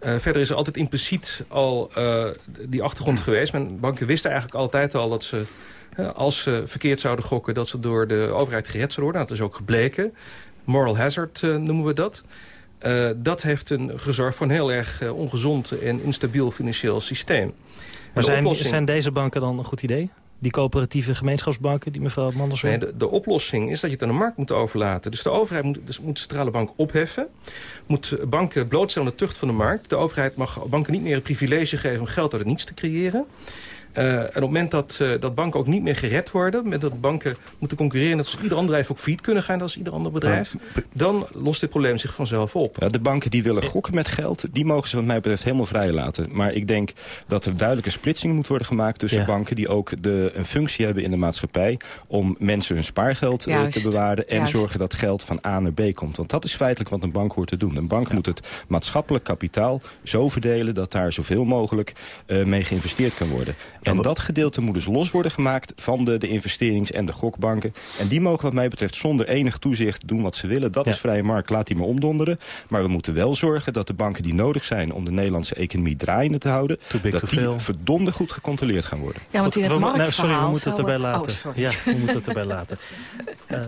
verder is er altijd impliciet al die achtergrond geweest. Men, banken wisten eigenlijk altijd al dat ze, als ze verkeerd zouden gokken... dat ze door de overheid gered zouden worden. Dat is ook gebleken. Moral hazard noemen we dat. Dat heeft een, gezorgd voor een heel erg ongezond en instabiel financieel systeem. Maar zijn, zijn deze banken dan een goed idee? die coöperatieve gemeenschapsbanken die mevrouw Manders nee, de, de, oplossing is dat je het aan de markt moet overlaten. Dus de overheid moet, dus moet de centrale bank opheffen. Moet banken blootstellen aan de tucht van de markt. De overheid mag banken niet meer het privilege geven om geld uit het niets te creëren. Uh, en op het moment dat, uh, dat banken ook niet meer gered worden... met dat banken moeten concurreren... dat ieder ander bedrijf ook failliet kunnen gaan als ieder ander bedrijf... dan lost dit probleem zich vanzelf op. Ja, de banken die willen gokken met geld... die mogen ze wat mij betreft helemaal vrij laten. Maar ik denk dat er duidelijke splitsing moet worden gemaakt... tussen banken die ook de, een functie hebben in de maatschappij... om mensen hun spaargeld uh, te bewaren... en zorgen dat geld van A naar B komt. Want dat is feitelijk wat een bank hoort te doen. Een bank moet het maatschappelijk kapitaal zo verdelen... dat daar zoveel mogelijk mee geïnvesteerd kan worden. En dat gedeelte moet dus los worden gemaakt van de, de investerings- en de gokbanken. En die mogen wat mij betreft zonder enig toezicht doen wat ze willen. Dat is vrije markt, laat die maar omdonderen. Maar we moeten wel zorgen dat de banken die nodig zijn... om de Nederlandse economie draaiende te houden... dat die verdomde goed gecontroleerd gaan worden. Ja, want in het marktverhaal... Nou, sorry, we moeten het erbij laten. Oh, ja, we moeten het erbij laten. [LAUGHS] Uh,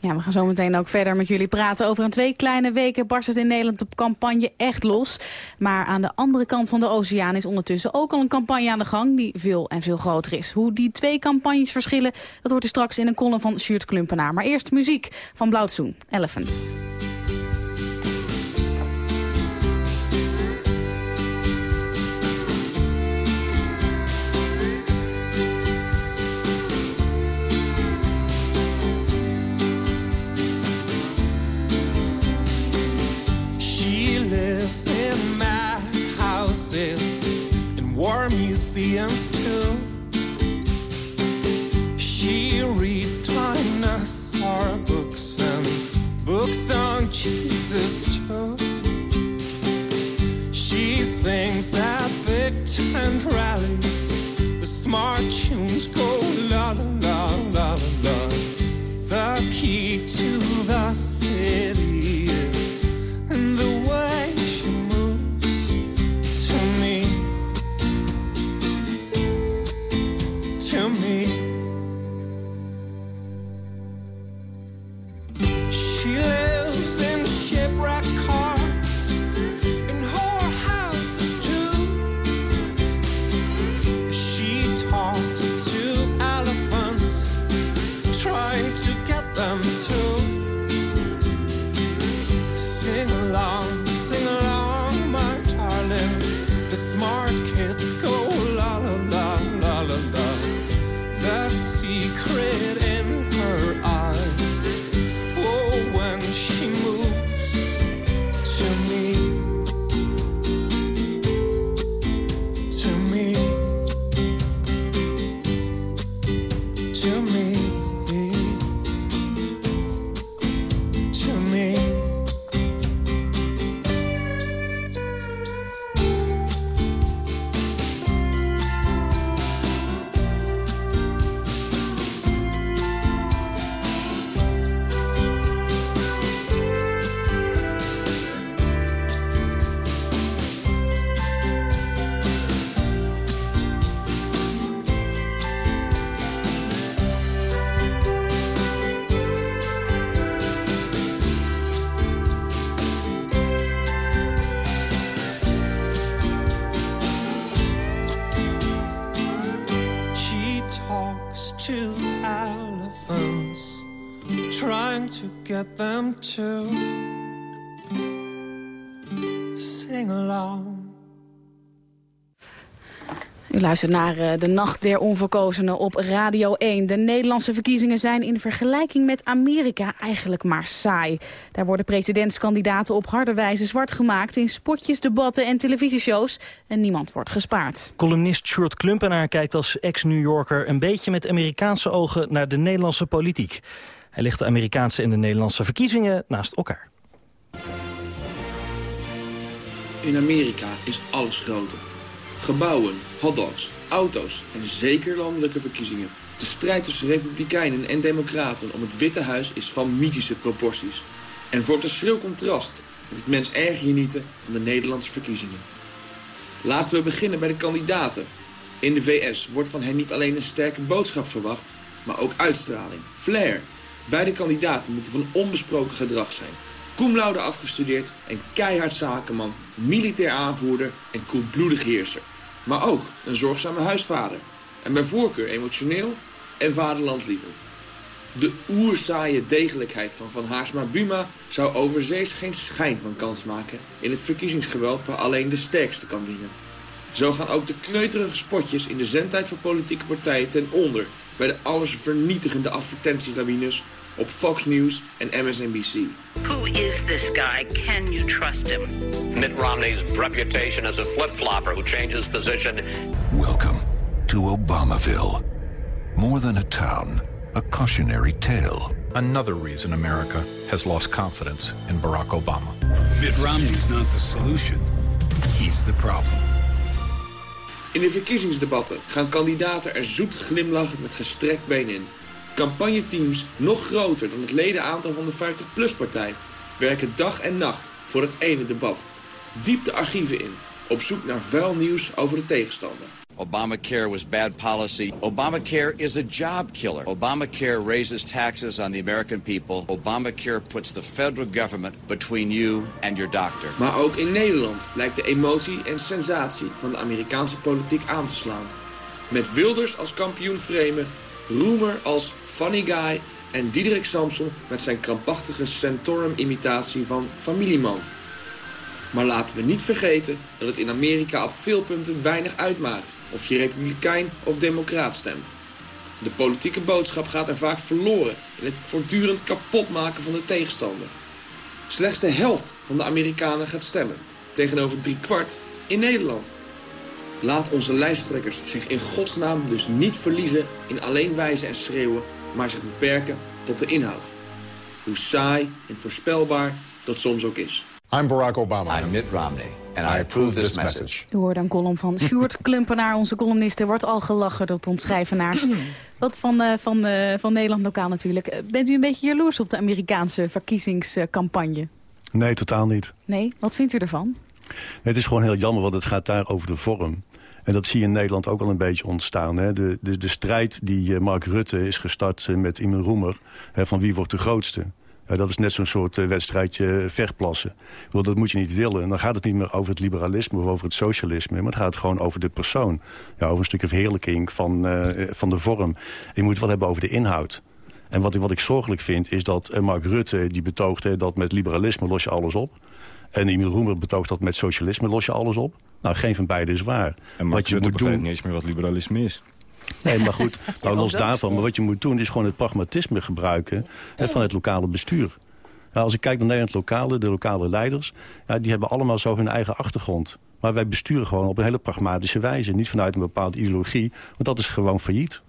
ja, we gaan zo meteen ook verder met jullie praten. Over een twee kleine weken barst het in Nederland de campagne echt los. Maar aan de andere kant van de oceaan is ondertussen ook al een campagne aan de gang... die veel en veel groter is. Hoe die twee campagnes verschillen, dat wordt er straks in een column van Sjoerd Klumpenaar. Maar eerst muziek van Blauwtsoen, Elephant. war museums She reads dinosaur books and books on Jesus too. She sings at tent rallies. The smart tunes go la la la la la. The key to the city luistert naar eh, de Nacht der Onverkozenen op Radio 1. De Nederlandse verkiezingen zijn in vergelijking met Amerika eigenlijk maar saai. Daar worden presidentskandidaten op harde wijze zwart gemaakt... in spotjes, debatten en televisieshows. En niemand wordt gespaard. Columnist Sjoerd Klumpenaar kijkt als ex-New Yorker... een beetje met Amerikaanse ogen naar de Nederlandse politiek. Hij legt de Amerikaanse en de Nederlandse verkiezingen naast elkaar. In Amerika is alles groter. Gebouwen, hotdogs, auto's en zeker landelijke verkiezingen. De strijd tussen republikeinen en democraten om het Witte Huis is van mythische proporties. En vormt een schril contrast met het mens erg genieten van de Nederlandse verkiezingen. Laten we beginnen bij de kandidaten. In de VS wordt van hen niet alleen een sterke boodschap verwacht, maar ook uitstraling, flair. Beide kandidaten moeten van onbesproken gedrag zijn. Cum laude afgestudeerd en keihard zakenman, militair aanvoerder en koelbloedig heerser. Maar ook een zorgzame huisvader. En bij voorkeur emotioneel en vaderlandslievend. De oerzaaie degelijkheid van Van Haarsma Buma zou overzees geen schijn van kans maken in het verkiezingsgeweld waar alleen de sterkste kan winnen. Zo gaan ook de kneuterige spotjes in de zendtijd van politieke partijen ten onder bij de allesvernietigende advertentielawines op Fox News en MSNBC. Who is this guy? Can you trust him? Mitt Romney's reputation as a flip-flopper who changes position. Welcome to Obamaville. More than a town, a cautionary tale. Another reason America has lost confidence in Barack Obama. Mitt Romney's not the solution. He's the problem. In de verkiezingsdebatten gaan kandidaten er zoet glimlachend met gestrekt been in. Campagneteams, nog groter dan het ledenaantal van de 50PLUS-partij... werken dag en nacht voor het ene debat. Diep de archieven in, op zoek naar vuil nieuws over de tegenstander. Obamacare was bad policy. Obamacare is a job killer. Obamacare raises taxes on the American people. Obamacare puts the federal government between you and your doctor. Maar ook in Nederland lijkt de emotie en sensatie van de Amerikaanse politiek aan te slaan. Met Wilders als kampioen framen, Roemer als funny guy en Diederik Samson met zijn krampachtige Santorum-imitatie van familieman. Maar laten we niet vergeten dat het in Amerika op veel punten weinig uitmaakt of je republikein of democraat stemt. De politieke boodschap gaat er vaak verloren in het voortdurend kapotmaken van de tegenstander. Slechts de helft van de Amerikanen gaat stemmen, tegenover drie kwart in Nederland. Laat onze lijsttrekkers zich in godsnaam dus niet verliezen in alleen wijzen en schreeuwen, maar zich beperken tot de inhoud. Hoe saai en voorspelbaar dat soms ook is. I'm Barack Obama. I'm Mitt Romney. And I approve this message. U hoorde een column van Sjoerd Klumpenaar, onze columnist. Er wordt al gelachen door ons schrijvenaars. Wat van, uh, van, uh, van Nederland lokaal natuurlijk. Bent u een beetje jaloers op de Amerikaanse verkiezingscampagne? Nee, totaal niet. Nee? Wat vindt u ervan? Het is gewoon heel jammer, want het gaat daar over de vorm. En dat zie je in Nederland ook al een beetje ontstaan. Hè? De, de, de strijd die Mark Rutte is gestart met Iman Roemer... Hè, van wie wordt de grootste... Ja, dat is net zo'n soort uh, wedstrijdje verplassen. Bedoel, dat moet je niet willen. En dan gaat het niet meer over het liberalisme of over het socialisme. Maar het gaat gewoon over de persoon. Ja, over een stukje verheerlijking van, van de vorm. Je moet het wel hebben over de inhoud. En wat, wat ik zorgelijk vind is dat Mark Rutte die betoogt... dat met liberalisme los je alles op. En Emil Roemer betoogt dat met socialisme los je alles op. Nou, geen van beide is waar. En wat je Rutte moet doen... niet eens meer wat liberalisme is. Nee, maar goed, [LAUGHS] nou, los daarvan. Maar wat je moet doen is gewoon het pragmatisme gebruiken hè, van het lokale bestuur. Ja, als ik kijk naar Nederland lokale, de lokale leiders... Ja, die hebben allemaal zo hun eigen achtergrond. Maar wij besturen gewoon op een hele pragmatische wijze. Niet vanuit een bepaalde ideologie, want dat is gewoon failliet.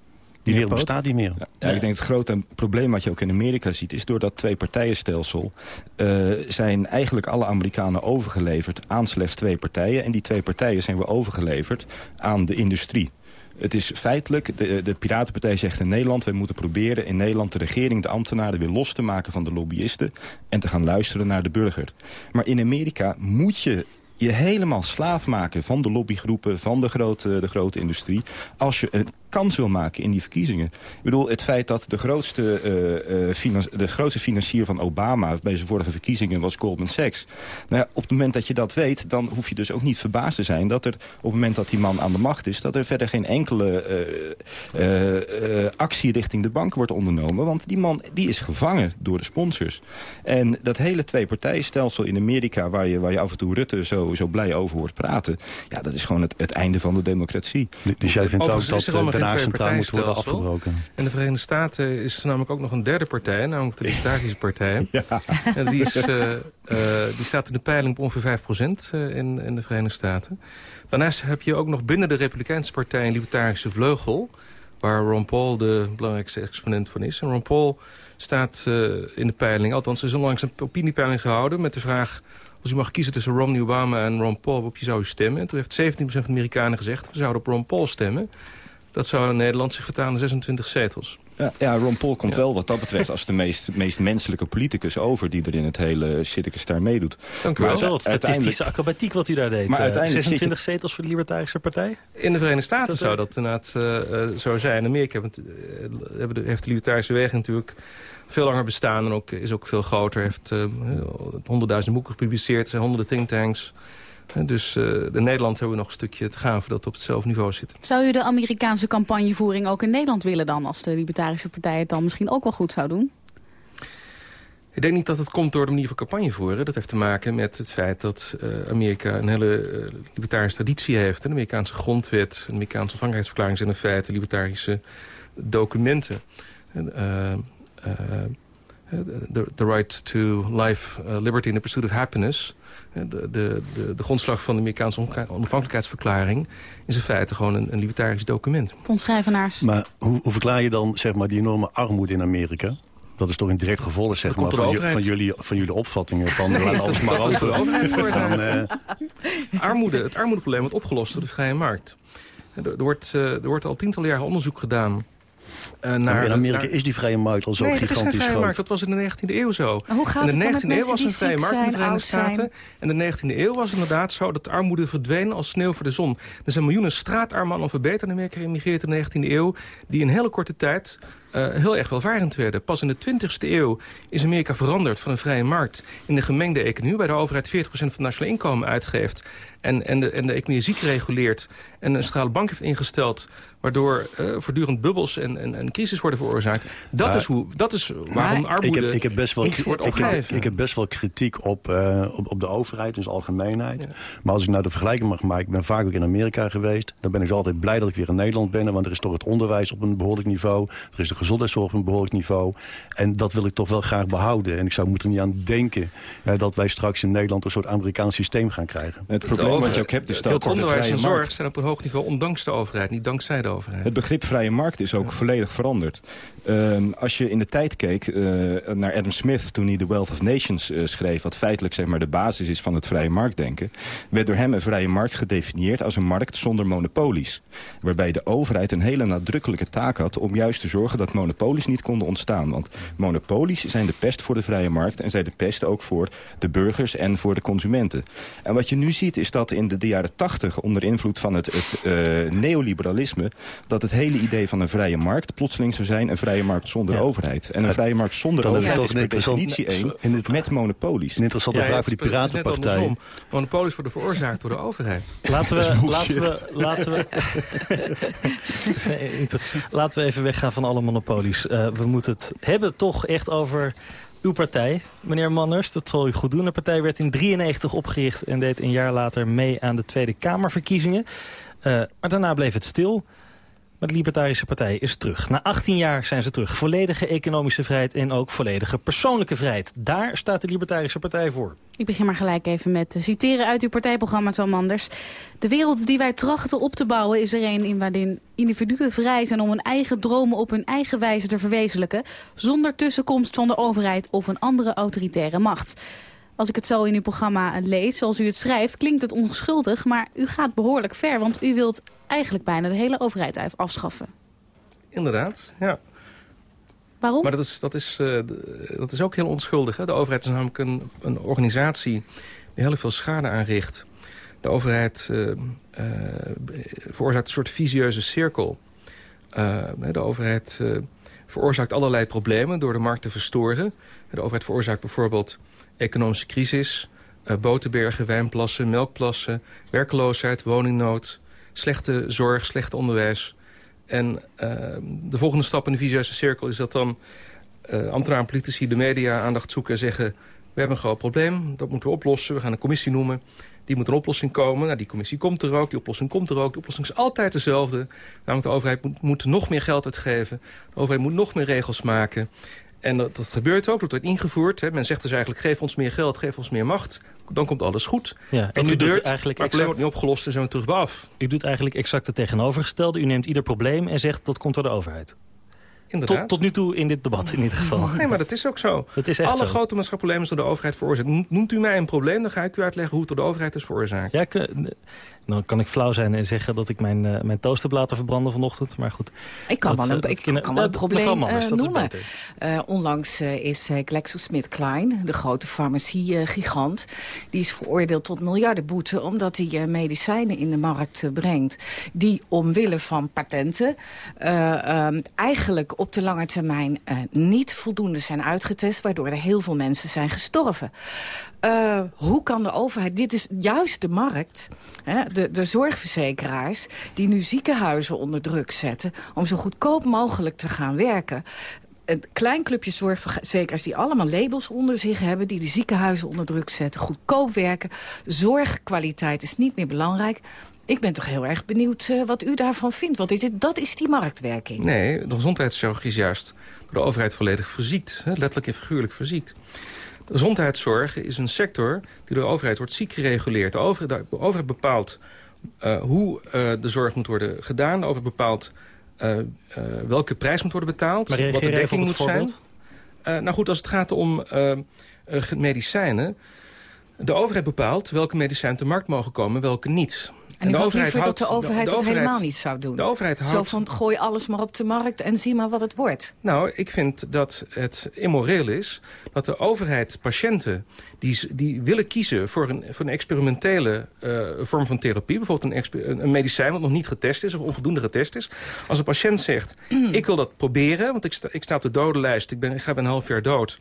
Die wereld bestaat niet meer. Ja, ja, ik denk het grote probleem wat je ook in Amerika ziet... is door dat twee-partijenstelsel... Uh, zijn eigenlijk alle Amerikanen overgeleverd aan slechts twee partijen. En die twee partijen zijn weer overgeleverd aan de industrie. Het is feitelijk, de, de Piratenpartij zegt in Nederland... wij moeten proberen in Nederland de regering, de ambtenaren... weer los te maken van de lobbyisten... en te gaan luisteren naar de burger. Maar in Amerika moet je je helemaal slaaf maken van de lobbygroepen... van de grote, de grote industrie... als je een kans wil maken in die verkiezingen. Ik bedoel, het feit dat de grootste, uh, uh, de grootste financier van Obama... bij zijn vorige verkiezingen was Goldman Sachs. Nou ja, op het moment dat je dat weet, dan hoef je dus ook niet verbaasd te zijn... dat er op het moment dat die man aan de macht is... dat er verder geen enkele uh, actie richting de bank wordt ondernomen. Want die man die is gevangen door de sponsors. En dat hele twee-partijstelsel in Amerika... waar je, waar je af en toe Rutte zo, zo blij over hoort praten... ja, dat is gewoon het, het einde van de democratie. Dus jij vindt ook dat Centraal moet worden afgebroken. In de Verenigde Staten is er namelijk ook nog een derde partij, namelijk de Libertarische [LAUGHS] Partij. ja. En die, is, uh, uh, die staat in de peiling op ongeveer 5 procent uh, in, in de Verenigde Staten. Daarnaast heb je ook nog binnen de Republikeinse Partij een Libertarische vleugel... waar Ron Paul de belangrijkste exponent van is. En Ron Paul staat in de peiling, althans er is onlangs een opiniepeiling gehouden... met de vraag als u mag kiezen tussen Romney Obama en Ron Paul, op je zou u stemmen. En toen heeft 17% van de Amerikanen gezegd, we zouden op Ron Paul stemmen. Dat zou in Nederland zich vertalen 26 zetels. Ja, ja, Ron Paul komt wel wat dat betreft als de meest, meest menselijke politicus over... die er in het hele circus daar meedoet. Dank u Maar wel. wel wat statistische acrobatiek wat u daar deed. Maar Eh, uiteindelijk zit je- 26 zetels voor de Libertarische Partij? In de Verenigde Staten dat, zou dat inderdaad eh, eh, zo zijn. In Amerika hebben de- heeft de Libertarische Beweging natuurlijk veel langer bestaan... en ook, is ook veel groter. Heeft eh, honderdduizend boeken gepubliceerd. Er zijn honderden thinktanks. Eh, dus eh, in Nederland hebben we nog een stukje te gaan... voordat we op hetzelfde niveau zitten. Zou u de Amerikaanse campagnevoering ook in Nederland willen dan... als de Libertarische Partij het dan misschien ook wel goed zou doen? Ik denk niet dat het komt door de manier van campagne voeren. Dat heeft te maken met het feit dat eh, Amerika een hele eh, libertarische traditie heeft. De Amerikaanse grondwet, de Amerikaanse onafhankelijkheidsverklaring... zijn in feite libertarische documenten. En, the, the right to life, uh, liberty and the pursuit of happiness... Eh, De, de, de, de grondslag van de Amerikaanse onafhankelijkheidsverklaring... is in feite gewoon een, een libertarisch document. Fondschrijvenaars. Maar hoe, hoe verklaar je dan zeg maar, die enorme armoede in Amerika? Dat is toch een direct gevolg zeg maar, van, van, jullie, van jullie opvattingen. Van, [LAUGHS] Nee, dat- alles maar dat over. Van, eh, [LAUGHS] Armoede, het armoedeprobleem wordt opgelost door de vrije markt. Er, er wordt, eh, er wordt al tientallen jaren onderzoek gedaan... eh, naar in Amerika naar- is die vrije markt al zo nee, dat is geen gigantisch vrije groot. markt. Dat was in de 19e eeuw zo. Hoe gaat in de het dan met 19e eeuw was een vrije markt in de Verenigde? Staten. En de 19e eeuw was inderdaad zo dat armoede verdween als sneeuw voor de zon. Er zijn miljoenen straatarme analfabeten in Amerika geïmigreerd in de 19e eeuw... die in hele korte tijd eh, heel erg welvarend werden. Pas in de 20e eeuw is Amerika veranderd van een vrije markt... in de gemengde economie, waar de overheid 40% van het nationale inkomen uitgeeft... en, en, de, en de economie ziek reguleert en een centrale bank heeft ingesteld... waardoor eh, voortdurend bubbels en, en, en crisis worden veroorzaakt. Dat, Maar- is, hoe, dat is waarom Maar armoede ik heb, ik heb best wel, ik, heb, ik heb best wel kritiek op, eh, op, op de overheid in zijn algemeenheid. Maar als ik nou de vergelijking mag maken, ik ben vaak ook in Amerika geweest. Dan ben ik altijd blij dat ik weer in Nederland ben. Want er is toch het onderwijs op een behoorlijk niveau. Er is de gezondheidszorg op een behoorlijk niveau. En dat wil ik toch wel graag behouden. En ik zou moeten niet aan denken dat wij straks in Nederland een soort Amerikaans systeem gaan krijgen. Het probleem wat je ook hebt is dat onderwijs en zorg markt... zijn op een hoog niveau ondanks de overheid, niet dankzij de overheid. Het begrip vrije markt is ook volledig veranderd. Ehm, als je in de tijd keek eh, naar Adam Smith toen hij The Wealth of Nations eh, schreef... wat feitelijk zeg maar, de basis is van het vrije marktdenken... werd door hem een vrije markt gedefinieerd als een markt zonder monopolies. Waarbij de overheid een hele nadrukkelijke taak had... om juist te zorgen dat monopolies niet konden ontstaan. Want monopolies zijn de pest voor de vrije markt... en zijn de pest ook voor de burgers en voor de consumenten. En wat je nu ziet is dat in de, de jaren tachtig... onder invloed van het, het eh, neoliberalisme... dat het hele idee van een vrije markt plotseling zou zijn... een vrije markt zonder Ja. overheid. En een vrije markt zonder het overheid is per definitie één met monopolies. Een interessante Ja, vraag voor die Piratenpartij. Monopolies worden veroorzaakt door de overheid. Laten Dat we, laten we, laten we, [LAUGHS] laten we even weggaan van alle monopolies. Eh, we moeten het hebben toch echt over uw partij, meneer Manners. Dat zal u goed doen. De partij werd in 93 opgericht en deed een jaar later mee aan de Tweede Kamerverkiezingen. Eh, maar daarna bleef het stil. Maar de Libertarische Partij is terug. Na 18 jaar zijn ze terug. Volledige economische vrijheid en ook volledige persoonlijke vrijheid. Daar staat de Libertarische Partij voor. Ik begin maar gelijk even met citeren uit uw partijprogramma, Twan Manders. De wereld die wij trachten op te bouwen is er een in waarin individuen vrij zijn om hun eigen dromen op hun eigen wijze te verwezenlijken, zonder tussenkomst van de overheid of een andere autoritaire macht. Als ik het zo in uw programma lees, zoals u het schrijft, klinkt het onschuldig, maar u gaat behoorlijk ver, want u wilt eigenlijk bijna de hele overheid afschaffen. Inderdaad, ja. Waarom? Maar dat is, dat is, eh, dat is ook heel onschuldig. Hè? De overheid is namelijk een, een organisatie die heel veel schade aanricht. De overheid eh, eh, veroorzaakt een soort visieuze cirkel. De overheid veroorzaakt allerlei problemen door de markt te verstoren. De overheid veroorzaakt bijvoorbeeld economische crisis... eh, boterbergen, wijnplassen, melkplassen, werkloosheid, woningnood... slechte zorg, slecht onderwijs... En eh, de volgende stap in de visieuze cirkel is dat dan eh ambtenaren en politici de media aandacht zoeken en zeggen... we hebben een groot probleem, dat moeten we oplossen. We gaan een commissie noemen. Die moet een oplossing komen. Nou, die commissie komt er ook, die oplossing komt er ook. Die oplossing is altijd dezelfde. Namelijk de overheid moet nog meer geld uitgeven. De overheid moet nog meer regels maken. En dat, dat gebeurt ook, dat wordt ingevoerd. Hè. Men zegt dus eigenlijk, geef ons meer geld, geef ons meer macht. Dan komt alles goed. Ja, dat en u doet gebeurt, eigenlijk maar het probleem wordt niet opgelost en zijn we terug af. U doet eigenlijk exact het tegenovergestelde. U neemt ieder probleem en zegt dat komt door de overheid. Tot, tot nu toe in dit debat in ieder geval. Nee, maar dat is ook zo. [LAUGHS] Dat is echt Alle zo. grote maatschappelijke problemen is door de overheid veroorzaakt. Noemt u mij een probleem, dan ga ik u uitleggen hoe het door de overheid is veroorzaakt. Ja, eh, dan kan ik flauw zijn en zeggen dat ik mijn, uh, mijn toaster heb laten verbranden vanochtend. Maar goed. Ik kan dat, wel een, dat ik kan wel een probleem Manders, eh, is. Eh, onlangs eh, is eh, GlaxoSmithKline, de grote farmacie-gigant... die is veroordeeld tot miljardenboete... omdat hij eh, medicijnen in de markt eh, brengt... die omwille van patenten... eh, ehm, eigenlijk op de lange termijn eh, niet voldoende zijn uitgetest... waardoor er heel veel mensen zijn gestorven. Eh, hoe kan de overheid... Dit is juist de markt, hè, de, de zorgverzekeraars... die nu ziekenhuizen onder druk zetten... om zo goedkoop mogelijk te gaan werken een klein clubje zorgverzekeraars die allemaal labels onder zich hebben... die de ziekenhuizen onder druk zetten, goedkoop werken. Zorgkwaliteit is niet meer belangrijk. Ik ben toch heel erg benieuwd eh, wat u daarvan vindt. Want dat is die marktwerking. Nee, de gezondheidszorg is juist door de overheid volledig verziekt. Hè, letterlijk en figuurlijk verziekt. De gezondheidszorg is een sector die door de overheid wordt ziek gereguleerd. De overheid, de overheid bepaalt eh, hoe eh, de zorg moet worden gedaan. De overheid bepaalt eh, welke prijs moet worden betaald. Maar wat de dekking moet zijn. Eh, nou goed, als het gaat om medicijnen... De overheid bepaalt welke medicijnen op de markt mogen komen, welke niet. En u de overheid liever dat de overheid de het overheid- helemaal niet zou doen. De overheid Zo houdt... van, gooi alles maar op de markt en zie maar wat het wordt. Nou, ik vind dat het immoreel is dat de overheid patiënten... die, die willen kiezen voor een, voor een experimentele eh, vorm van therapie... bijvoorbeeld een, een medicijn wat nog niet getest is of onvoldoende getest is... als een patiënt zegt, [CLEARS THROAT] ik wil dat proberen... want ik sta, ik sta op de dodenlijst, ik, ben, ik ga een half jaar dood...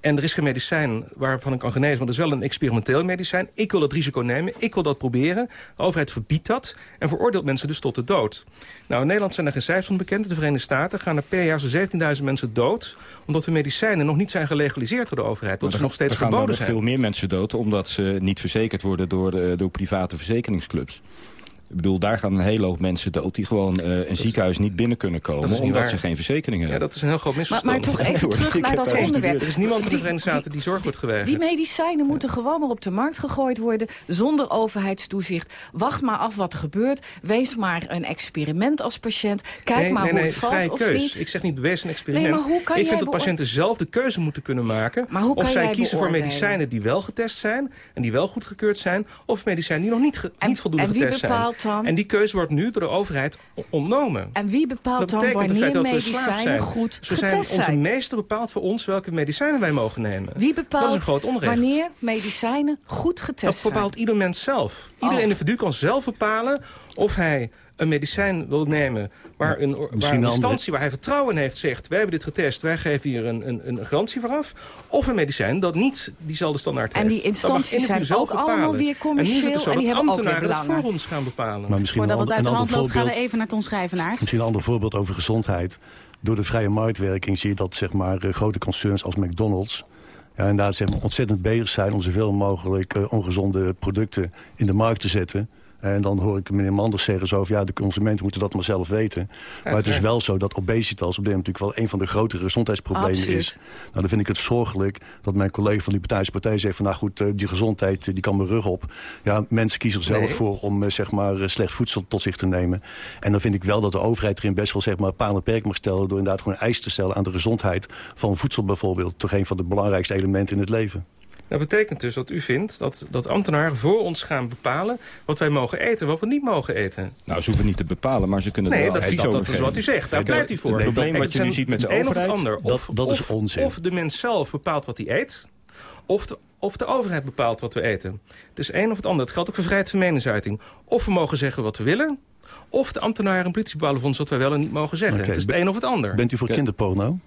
En er is geen medicijn waarvan ik kan genezen, maar er is wel een experimenteel medicijn. Ik wil dat risico nemen, ik wil dat proberen. De overheid verbiedt dat en veroordeelt mensen dus tot de dood. Nou, in Nederland zijn er geen cijfers van bekend. In de Verenigde Staten gaan er per jaar zo'n 17.000 mensen dood... omdat de medicijnen nog niet zijn gelegaliseerd door de overheid. Dat ze nog steeds er gaan verboden zijn. veel meer mensen dood... omdat ze niet verzekerd worden door, de, door private verzekeringsclubs. Ik bedoel, daar gaan een hele hoop mensen dood... die gewoon eh, een ziekenhuis niet binnen kunnen komen... omdat waar. ze geen verzekering hebben. Ja, dat is een heel groot Maar, misverstand. maar toch even [LAUGHS] terug naar dat onderwerp. Er is niemand in de Die- Verenigde Staten die zorg wordt geweigerd. Die medicijnen moeten gewoon maar op de markt gegooid worden... zonder overheidstoezicht. Wacht maar af wat er gebeurt. Wees maar een experiment als patiënt. Kijk nee, maar nee, hoe nee, het valt vrije of keus. niet. Ik zeg niet bewezen experiment. Nee, maar hoe kan ik vind dat patiënten zelf de keuze moeten kunnen maken... Maar hoe of zij kiezen voor medicijnen die wel getest zijn... en die wel goedgekeurd zijn... of medicijnen die nog niet, niet voldoende en wie getest bepaalt zijn. dan- En die keuze wordt nu door de overheid ontnomen. En wie bepaalt dan wanneer medicijnen zijn. goed Dus zijn, onze zijn? meester bepaalt voor ons welke medicijnen wij mogen nemen. Wie dat is bepaalt een groot onrecht. wanneer medicijnen goed getest Dat bepaalt ieder mens zelf. Ieder Oh. individu kan zelf bepalen of hij een medicijn wil nemen... waar een, waar een instantie waar hij vertrouwen in heeft zegt... wij hebben dit getest, wij geven hier een, een, een garantie vooraf. Of een medicijn dat niet diezelfde standaard En heeft. die Dat mag instanties zijn ook allemaal weer commercieel en nu is het zo en die dat hebben ook weer ambtenaren dat belangen. voor ons gaan bepalen. Maar misschien Voordat een, het uit ander- de hand loopt, gaan we even naar Ton Schrijvenaars. Misschien een ander voorbeeld over gezondheid. Door de vrije marktwerking zie je dat zeg maar, eh, grote concerns als McDonald's... Ja, inderdaad zeg maar, ontzettend bezig zijn om zoveel mogelijk eh, ongezonde producten in de markt te zetten. En dan hoor ik meneer Manders zeggen zo van ja, de consumenten moeten dat maar zelf weten. Maar het is wel zo dat obesitas op dit moment natuurlijk wel een van de grotere gezondheidsproblemen Absoluut. is. Nou, dan vind ik het zorgelijk dat mijn collega van de Libertarische Partij zegt van nou goed, eh, die gezondheid eh, die kan mijn rug op. Ja, mensen kiezen er zelf Nee. voor om eh, zeg maar slecht voedsel tot zich te nemen. En dan vind ik wel dat de overheid erin best wel zeg maar paal en perk mag stellen door inderdaad gewoon eisen te stellen aan de gezondheid van voedsel bijvoorbeeld. Toch een van de belangrijkste elementen in het leven. Dat betekent dus dat u vindt dat, dat ambtenaren voor ons gaan bepalen... wat wij mogen eten en wat we niet mogen eten. Nou, ze hoeven niet te bepalen, maar ze kunnen Nee, er wel dat, advies dat, dat is wat u zegt. Daar pleit u voor. Het probleem Kijk, wat je nu ziet met de het een of het overheid... ander. dat- Of, dat is of- onzin. Of de mens zelf bepaalt wat hij eet... Of de, of de overheid bepaalt wat we eten. Het is één of het ander. Het geldt ook voor vrijheid van meningsuiting. Of we mogen zeggen wat we willen... of de ambtenaren en politie ons wat wij wel en niet mogen zeggen. Het is het een of het ander. Bent u voor Ja. kinderporno?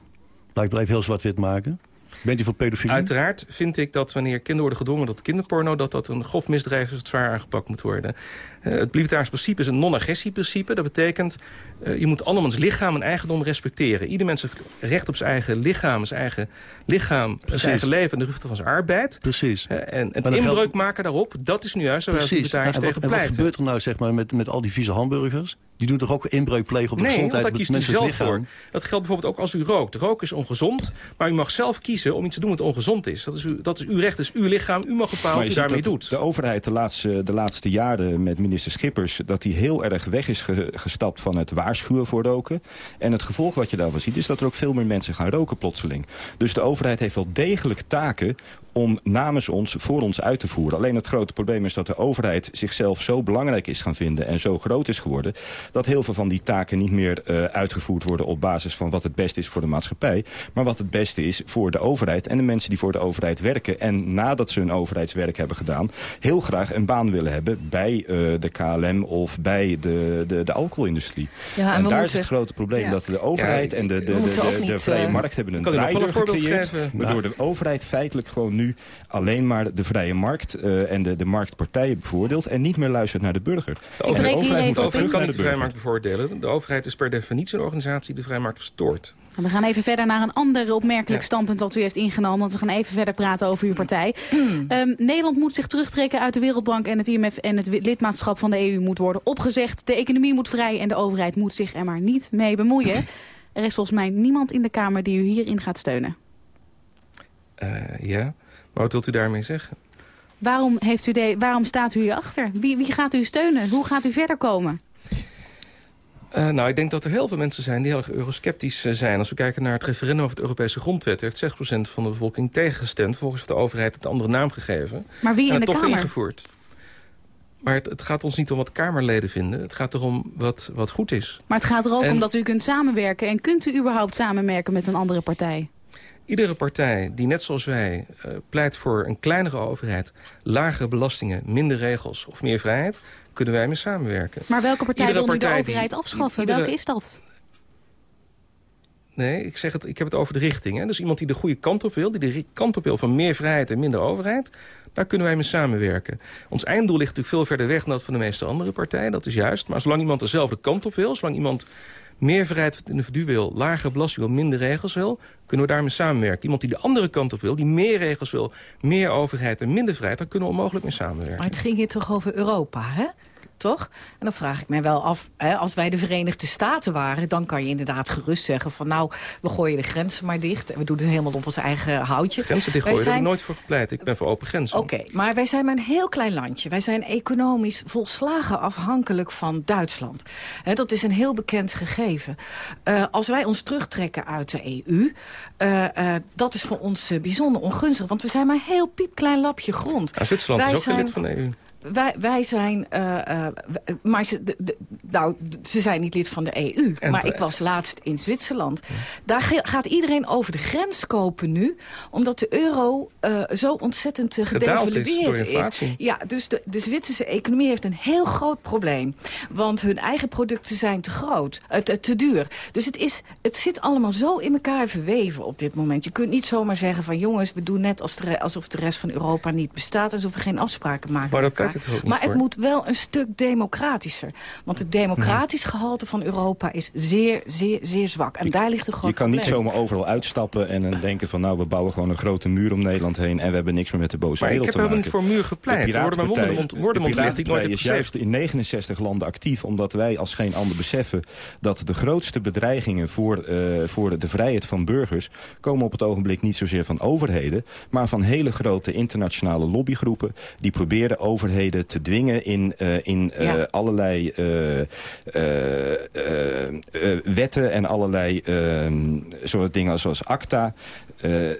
Laat ik het even heel zwart-wit maken. Bent u voor pedofilie? Uiteraard vind ik dat wanneer kinderen worden gedwongen tot kinderporno... dat dat een grof misdrijf is dat zwaar aangepakt moet worden. Eh, het libertarische principe is een non-agressie-principe. Dat betekent, eh, je moet andermans lichaam en eigendom respecteren. Ieder mens heeft recht op zijn eigen lichaam, zijn eigen, lichaam, Precies. zijn eigen leven... en de vruchten van zijn arbeid. Precies. Eh, en het geldt- inbreuk maken daarop, dat is nu juist waar Precies. Libertariërs wat, tegen en wat pleiten. gebeurt er nou zeg maar, met, met al die vieze hamburgers? Die doen toch ook inbreuk plegen op de Nee, want gezondheid daar van het kiest u zelf voor. Dat geldt bijvoorbeeld ook als u rookt. Roken is ongezond, maar u mag zelf kiezen om iets te doen wat ongezond is. Dat is, uw, dat is uw recht, dat is uw lichaam. U mag bepalen Maar wat je u daarmee doet. de overheid de laatste, de laatste jaren met minister Schippers... dat hij heel erg weg is ge- gestapt van het waarschuwen voor roken. En het gevolg wat je daarvan ziet... is dat er ook veel meer mensen gaan roken plotseling. Dus de overheid heeft wel degelijk taken om namens ons, voor ons uit te voeren. Alleen het grote probleem is dat de overheid zichzelf zo belangrijk is gaan vinden... en zo groot is geworden... dat heel veel van die taken niet meer uh, uitgevoerd worden... op basis van wat het beste is voor de maatschappij... maar wat het beste is voor de overheid en de mensen die voor de overheid werken... en nadat ze hun overheidswerk hebben gedaan... heel graag een baan willen hebben bij uh, de KLM of bij de, de, de alcoholindustrie. Ja, en, en daar moeten, is het grote probleem ja. dat de overheid ja, en de, de, de, de, de, de vrije uh, markt hebben een draaier gecreëerd... waardoor de overheid feitelijk gewoon nu alleen maar de vrije markt uh, en de, de marktpartijen bevoordeelt... en niet meer luistert naar de burger. De overheid, de overheid moet ook kan niet de vrije markt bevoordelen. De overheid is per definitie een organisatie die de vrije markt verstoort. We gaan even verder naar een ander opmerkelijk ja. standpunt dat u heeft ingenomen. Want we gaan even verder praten over uw partij. um, [CLEARS THROAT] Nederland moet zich terugtrekken uit de Wereldbank en het IMF en het lidmaatschap van de EU moet worden opgezegd. De economie moet vrij en de overheid moet zich er maar niet mee bemoeien. [CLEARS THROAT] er is volgens mij niemand in de Kamer die u hierin gaat steunen. Uh, ja, maar wat wilt u daarmee zeggen? Waarom, heeft u de, waarom staat u hierachter? Wie, wie gaat u steunen? Hoe gaat u verder komen? Uh, nou, ik denk dat er heel veel mensen zijn die heel erg eurosceptisch uh, zijn. Als we kijken naar het referendum over de Europese grondwet... heeft 6% van de bevolking tegengestemd. Volgens de overheid het andere naam gegeven. Maar wie in en de toch Kamer? ingevoerd. Maar het, het, gaat ons niet om wat Kamerleden vinden. Het gaat erom wat, wat goed is. Maar het gaat er ook en, om dat u kunt samenwerken. En kunt u überhaupt samenwerken met een andere partij? Iedere partij die net zoals wij uh, pleit voor een kleinere overheid... lagere belastingen, minder regels of meer vrijheid... kunnen wij mee samenwerken. Maar welke partij iedere wil nu de overheid die, afschaffen? Iedere, welke is dat? Nee, ik, zeg het, ik heb het over de richting. Hè? Dus iemand die de goede kant op wil... die de kant op wil van meer vrijheid en minder overheid... daar kunnen wij mee samenwerken. Ons einddoel ligt natuurlijk veel verder weg... dan dat van de meeste andere partijen, dat is juist. Maar zolang iemand dezelfde kant op wil... zolang iemand meer vrijheid voor het individu wil... lagere belasting wil, minder regels wil... kunnen we daarmee samenwerken. Iemand die de andere kant op wil, die meer regels wil... meer overheid en minder vrijheid... daar kunnen we onmogelijk mee samenwerken. Maar het ging hier toch over Europa, hè? Toch? En dan vraag ik mij wel af, hè, als wij de Verenigde Staten waren... dan kan je inderdaad gerust zeggen van nou, we gooien de grenzen maar dicht... en we doen het helemaal op ons eigen houtje. Grenzen dichtgooien, zijn... daar heb ik nooit voor gepleit. Ik ben voor open grenzen. Oké, okay, maar wij zijn maar een heel klein landje. Wij zijn economisch volslagen afhankelijk van Duitsland. Hè, dat is een heel bekend gegeven. Uh, als wij ons terugtrekken uit de EU... Uh, uh, dat is voor ons bijzonder ongunstig, want we zijn maar een heel piepklein lapje grond. Nou, Zwitserland wij is ook zijn... lid van de EU. Wij, wij zijn, uh, uh, maar ze, de, de, nou, ze zijn niet lid van de EU. En maar ik was laatst in Zwitserland. Ja. Daar gaat iedereen over de grens kopen nu. Omdat de euro uh, zo ontzettend gedevalueerd is, is. Ja, dus de, de Zwitserse economie heeft een heel groot probleem. Want hun eigen producten zijn te groot, te, te duur. Dus het, is, het zit allemaal zo in elkaar verweven op dit moment. Je kunt niet zomaar zeggen van jongens, we doen net alsof de rest van Europa niet bestaat. Alsof we geen afspraken maken. Maar maar voor. het moet wel een stuk democratischer. Want het democratisch Mhm. gehalte van Europa is zeer, zeer, zeer zwak. En je, daar ligt een groot Je kan niet zomaar overal uitstappen en dan denken van... nou, we bouwen gewoon een grote muur om Nederland heen... en we hebben niks meer met de boze maar ik wereld heb te helemaal maken. niet voor muur gepleit. Er worden maar woorden, woorden de ik nooit heb is juist in 69 landen actief... omdat wij als geen ander beseffen dat de grootste bedreigingen... voor, uh, voor de vrijheid van burgers komen op het ogenblik niet zozeer van overheden... maar van hele grote internationale lobbygroepen... die proberen overheden te dwingen in, uh, in uh, ja. allerlei wetten en allerlei soort dingen zoals ACTA...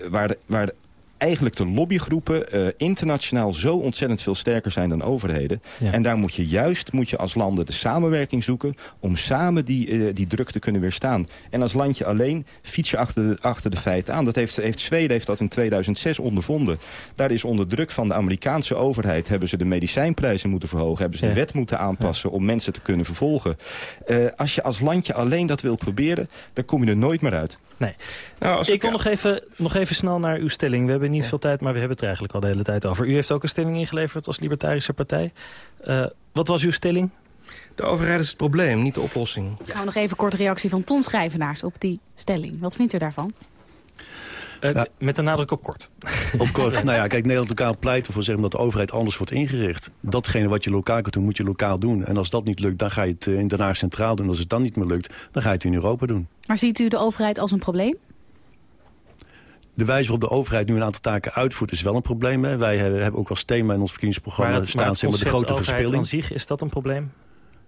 waar, de, waar de, eigenlijk de lobbygroepen uh, internationaal zo ontzettend veel sterker zijn dan overheden. Ja. En daar moet je juist moet je als landen de samenwerking zoeken... om samen die, uh, die druk te kunnen weerstaan. En als landje alleen fiets je achter de, achter de feiten aan. Dat heeft, heeft Zweden heeft dat in 2006 ondervonden. Daar is onder druk van de Amerikaanse overheid... hebben ze de medicijnprijzen moeten verhogen... hebben ze ja. de wet moeten aanpassen ja. om mensen te kunnen vervolgen. Uh, als je als landje alleen dat wil proberen... dan kom je er nooit meer uit. Nee. Nou, ik wil nog even, nog even snel naar uw stelling. We hebben niet ja. veel tijd, maar we hebben het er eigenlijk al de hele tijd over. U heeft ook een stelling ingeleverd als Libertarische Partij. Uh, wat was uw stelling? De overheid is het probleem, niet de oplossing. Gaan we nog even kort reactie van Ton Schrijvenaars op die stelling. Wat vindt u daarvan? Uh, ja. Met een nadruk op kort. Op kort. [LAUGHS] nou ja, kijk, Nederland lokaal pleit ervoor zeggen dat de overheid anders wordt ingericht. Datgene wat je lokaal kunt doen, moet je lokaal doen. En als dat niet lukt, dan ga je het in Den Haag centraal doen. Als het dan niet meer lukt, dan ga je het in Europa doen. Maar ziet u de overheid als een probleem? De wijze waarop de overheid nu een aantal taken uitvoert is wel een probleem. Hè. Wij hebben, ook als thema in ons verkiezingsprogramma Maar het, maar staan het zeg maar, de grote overheid verspilling. aan zich, is dat een probleem?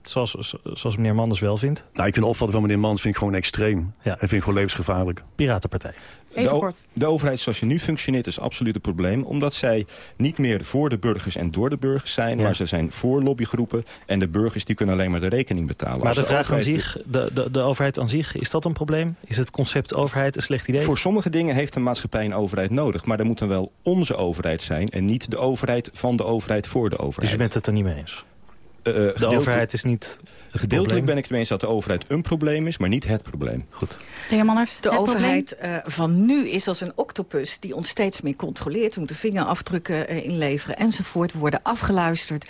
Zoals, zoals meneer Manders wel vindt. Nou, ik vind de opvatting van meneer Mans vind ik gewoon extreem. Ja. En vind ik gewoon levensgevaarlijk. Piratenpartij. Even de, kort. de overheid zoals je nu functioneert is absoluut een probleem. Omdat zij niet meer voor de burgers en door de burgers zijn. Ja. Maar ze zijn voor lobbygroepen. En de burgers die kunnen alleen maar de rekening betalen. Maar Als de vraag aan overheid- zich, de, de, de overheid aan zich, is dat een probleem? Is het concept overheid een slecht idee? Voor sommige dingen heeft een maatschappij een overheid nodig. Maar dan moet dan wel onze overheid zijn. En niet de overheid van de overheid voor de overheid. dus je bent het er niet mee eens? Eh, eh, De overheid is niet Gedeeltelijk probleem? ben ik het mee eens dat de overheid een probleem is, maar niet het probleem. Goed. De heer Manners, De overheid eh, van nu is als een octopus die ons steeds meer controleert. We moeten vingerafdrukken inleveren enzovoort. We worden afgeluisterd.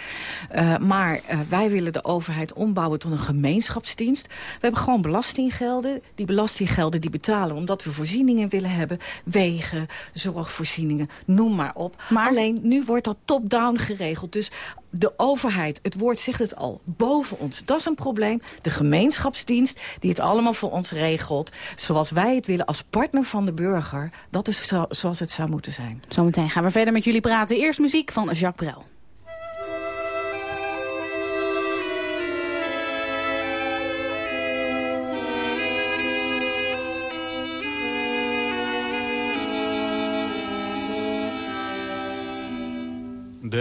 Eh, maar eh, wij willen de overheid ombouwen tot een gemeenschapsdienst. We hebben gewoon belastinggelden. Die belastinggelden die betalen omdat we voorzieningen willen hebben. Wegen, zorgvoorzieningen, noem maar op. Alleen nu wordt dat top-down geregeld. Dus de overheid, het woord zegt het al, boven ons. Dat is een probleem. De gemeenschapsdienst die het allemaal voor ons regelt. Zoals wij het willen als partner van de burger. Dat is zo, zoals het zou moeten zijn. Zometeen gaan we verder met jullie praten. Eerst muziek van Jacques Brel.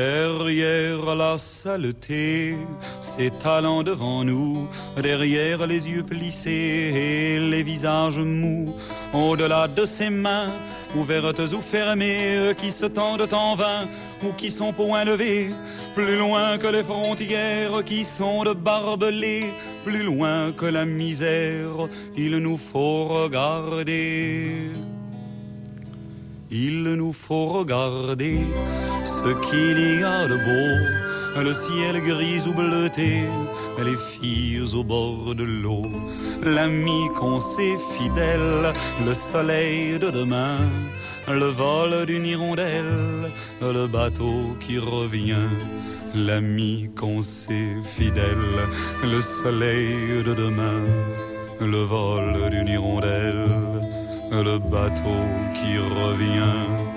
Derrière la saleté, s'étalant devant nous, derrière les yeux plissés et les visages mous, au-delà de ses mains, ouvertes ou fermées, qui se tendent en vain ou qui sont point levées, plus loin que les frontières qui sont de barbelés, plus loin que la misère, il nous faut regarder. Il nous faut regarder ce qu'il y a de beau, le ciel gris ou bleuté, les filles au bord de l'eau, l'ami qu'on sait fidèle, le soleil de demain, le vol d'une hirondelle, le bateau qui revient. L'ami qu'on sait fidèle, le soleil de demain, le vol d'une hirondelle, le bateau qui revient.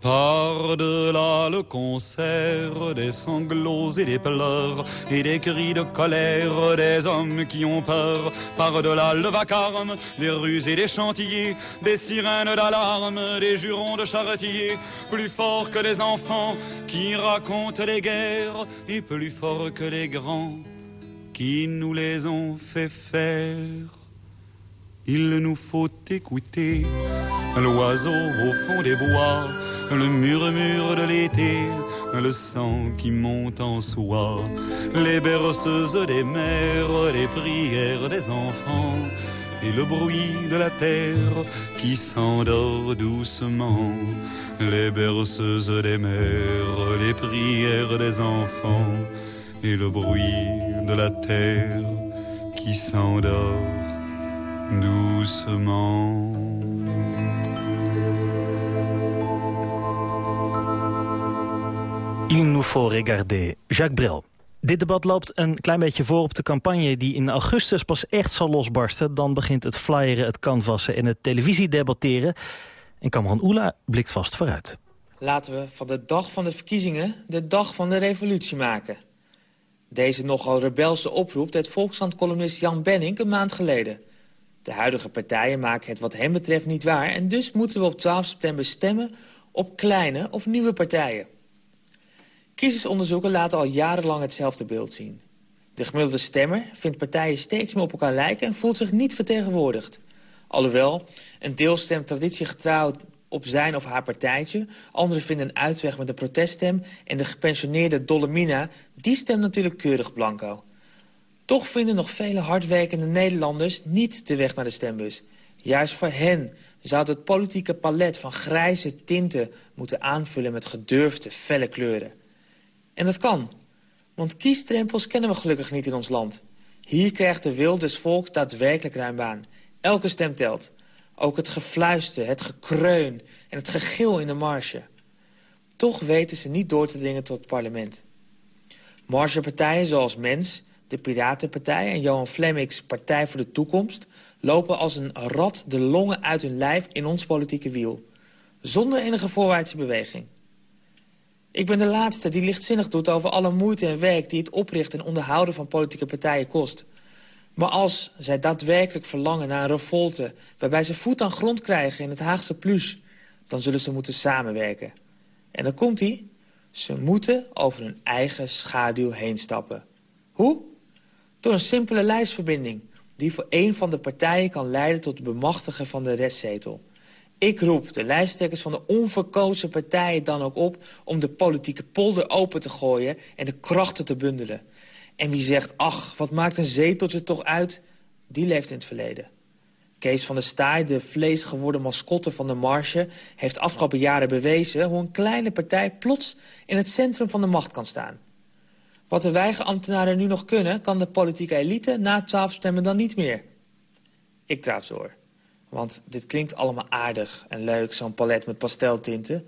Par-delà le concert des sanglots et des pleurs et des cris de colère des hommes qui ont peur. Par-delà le vacarme des rues et des chantiers, des sirènes d'alarme, des jurons de charretiers, plus forts que les enfants qui racontent les guerres et plus forts que les grands qui nous les ont fait faire. Il nous faut écouter l'oiseau au fond des bois, le murmure de l'été, le sang qui monte en soi, les berceuses des mères, les prières des enfants et le bruit de la terre qui s'endort doucement, les berceuses des mères, les prières des enfants et le bruit de la terre qui s'endort doucement. Il nous faut regarder. Jacques Brel. Dit debat loopt een klein beetje voor op de campagne die in augustus pas echt zal losbarsten. Dan begint het flyeren, het canvassen en het televisiedebatteren. En Cameron Oela blikt vast vooruit. Laten we van de dag van de verkiezingen de dag van de revolutie maken. Deze nogal rebelse oproep deed Volkskrant-columnist Jan Benning een maand geleden. De huidige partijen maken het wat hem betreft niet waar... en dus moeten we op 12 september stemmen op kleine of nieuwe partijen. Kiezersonderzoeken laten al jarenlang hetzelfde beeld zien. De gemiddelde stemmer vindt partijen steeds meer op elkaar lijken... en voelt zich niet vertegenwoordigd. Alhoewel, een deel stemt traditiegetrouw op zijn of haar partijtje. Anderen vinden een uitweg met een proteststem. En de gepensioneerde Dolomina, die stemt natuurlijk keurig blanco. Toch vinden nog vele hardwerkende Nederlanders niet de weg naar de stembus. Juist voor hen zou het politieke palet van grijze tinten moeten aanvullen met gedurfde, felle kleuren. En dat kan, want kiesdrempels kennen we gelukkig niet in ons land. Hier krijgt de wil des volks daadwerkelijk ruim baan. Elke stem telt. Ook het gefluister, het gekreun en het gegil in de marge. Toch weten ze niet door te dringen tot het parlement. Margepartijen zoals Mens, de Piratenpartij en Johan Flemmix Partij voor de Toekomst... lopen als een rat de longen uit hun lijf in ons politieke wiel. Zonder enige voorwaartse beweging. Ik ben de laatste die lichtzinnig doet over alle moeite en werk... die het oprichten en onderhouden van politieke partijen kost. Maar als zij daadwerkelijk verlangen naar een revolte... waarbij ze voet aan grond krijgen in het Haagse plus... dan zullen ze moeten samenwerken. En dan komt hij. Ze moeten over hun eigen schaduw heen stappen. Hoe? Door een simpele lijstverbinding... die voor één van de partijen kan leiden tot het bemachtigen van de restzetel. Ik roep de lijsttrekkers van de onverkozen partijen dan ook op... om de politieke polder open te gooien en de krachten te bundelen. En wie zegt, ach, wat maakt een zeteltje toch uit... die leeft in het verleden. Kees van der Staaij, de vleesgeworden mascotte van de marge... heeft afgelopen jaren bewezen hoe een kleine partij plots in het centrum van de macht kan staan. Wat de weigerambtenaren nu nog kunnen, kan de politieke elite na twaalf stemmen dan niet meer. Ik draaf door. Want dit klinkt allemaal aardig en leuk, zo'n palet met pasteltinten.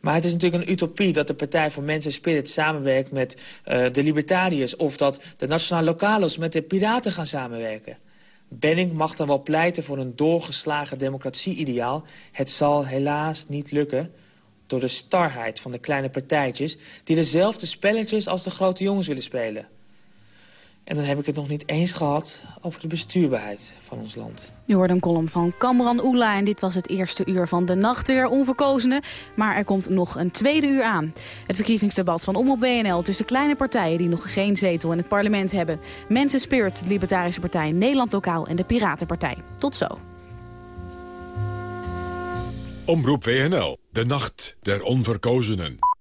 Maar het is natuurlijk een utopie dat de Partij voor Mensen en Spirit samenwerkt met uh, de Libertariërs... of dat de Nationale Localos met de Piraten gaan samenwerken. Benning mag dan wel pleiten voor een doorgeslagen democratie-ideaal. Het zal helaas niet lukken door de starheid van de kleine partijtjes... die dezelfde spelletjes als de grote jongens willen spelen. En dan heb ik het nog niet eens gehad over de bestuurbaarheid van ons land. U hoorde een column van Kamran Oela en dit was het eerste uur van de Nacht der Onverkozenen. Maar er komt nog een tweede uur aan. Het verkiezingsdebat van Omroep WNL tussen kleine partijen die nog geen zetel in het parlement hebben. Mensen Spirit, de Libertarische Partij, Nederland Lokaal en de Piratenpartij. Tot zo. Omroep WNL, de Nacht der Onverkozenen.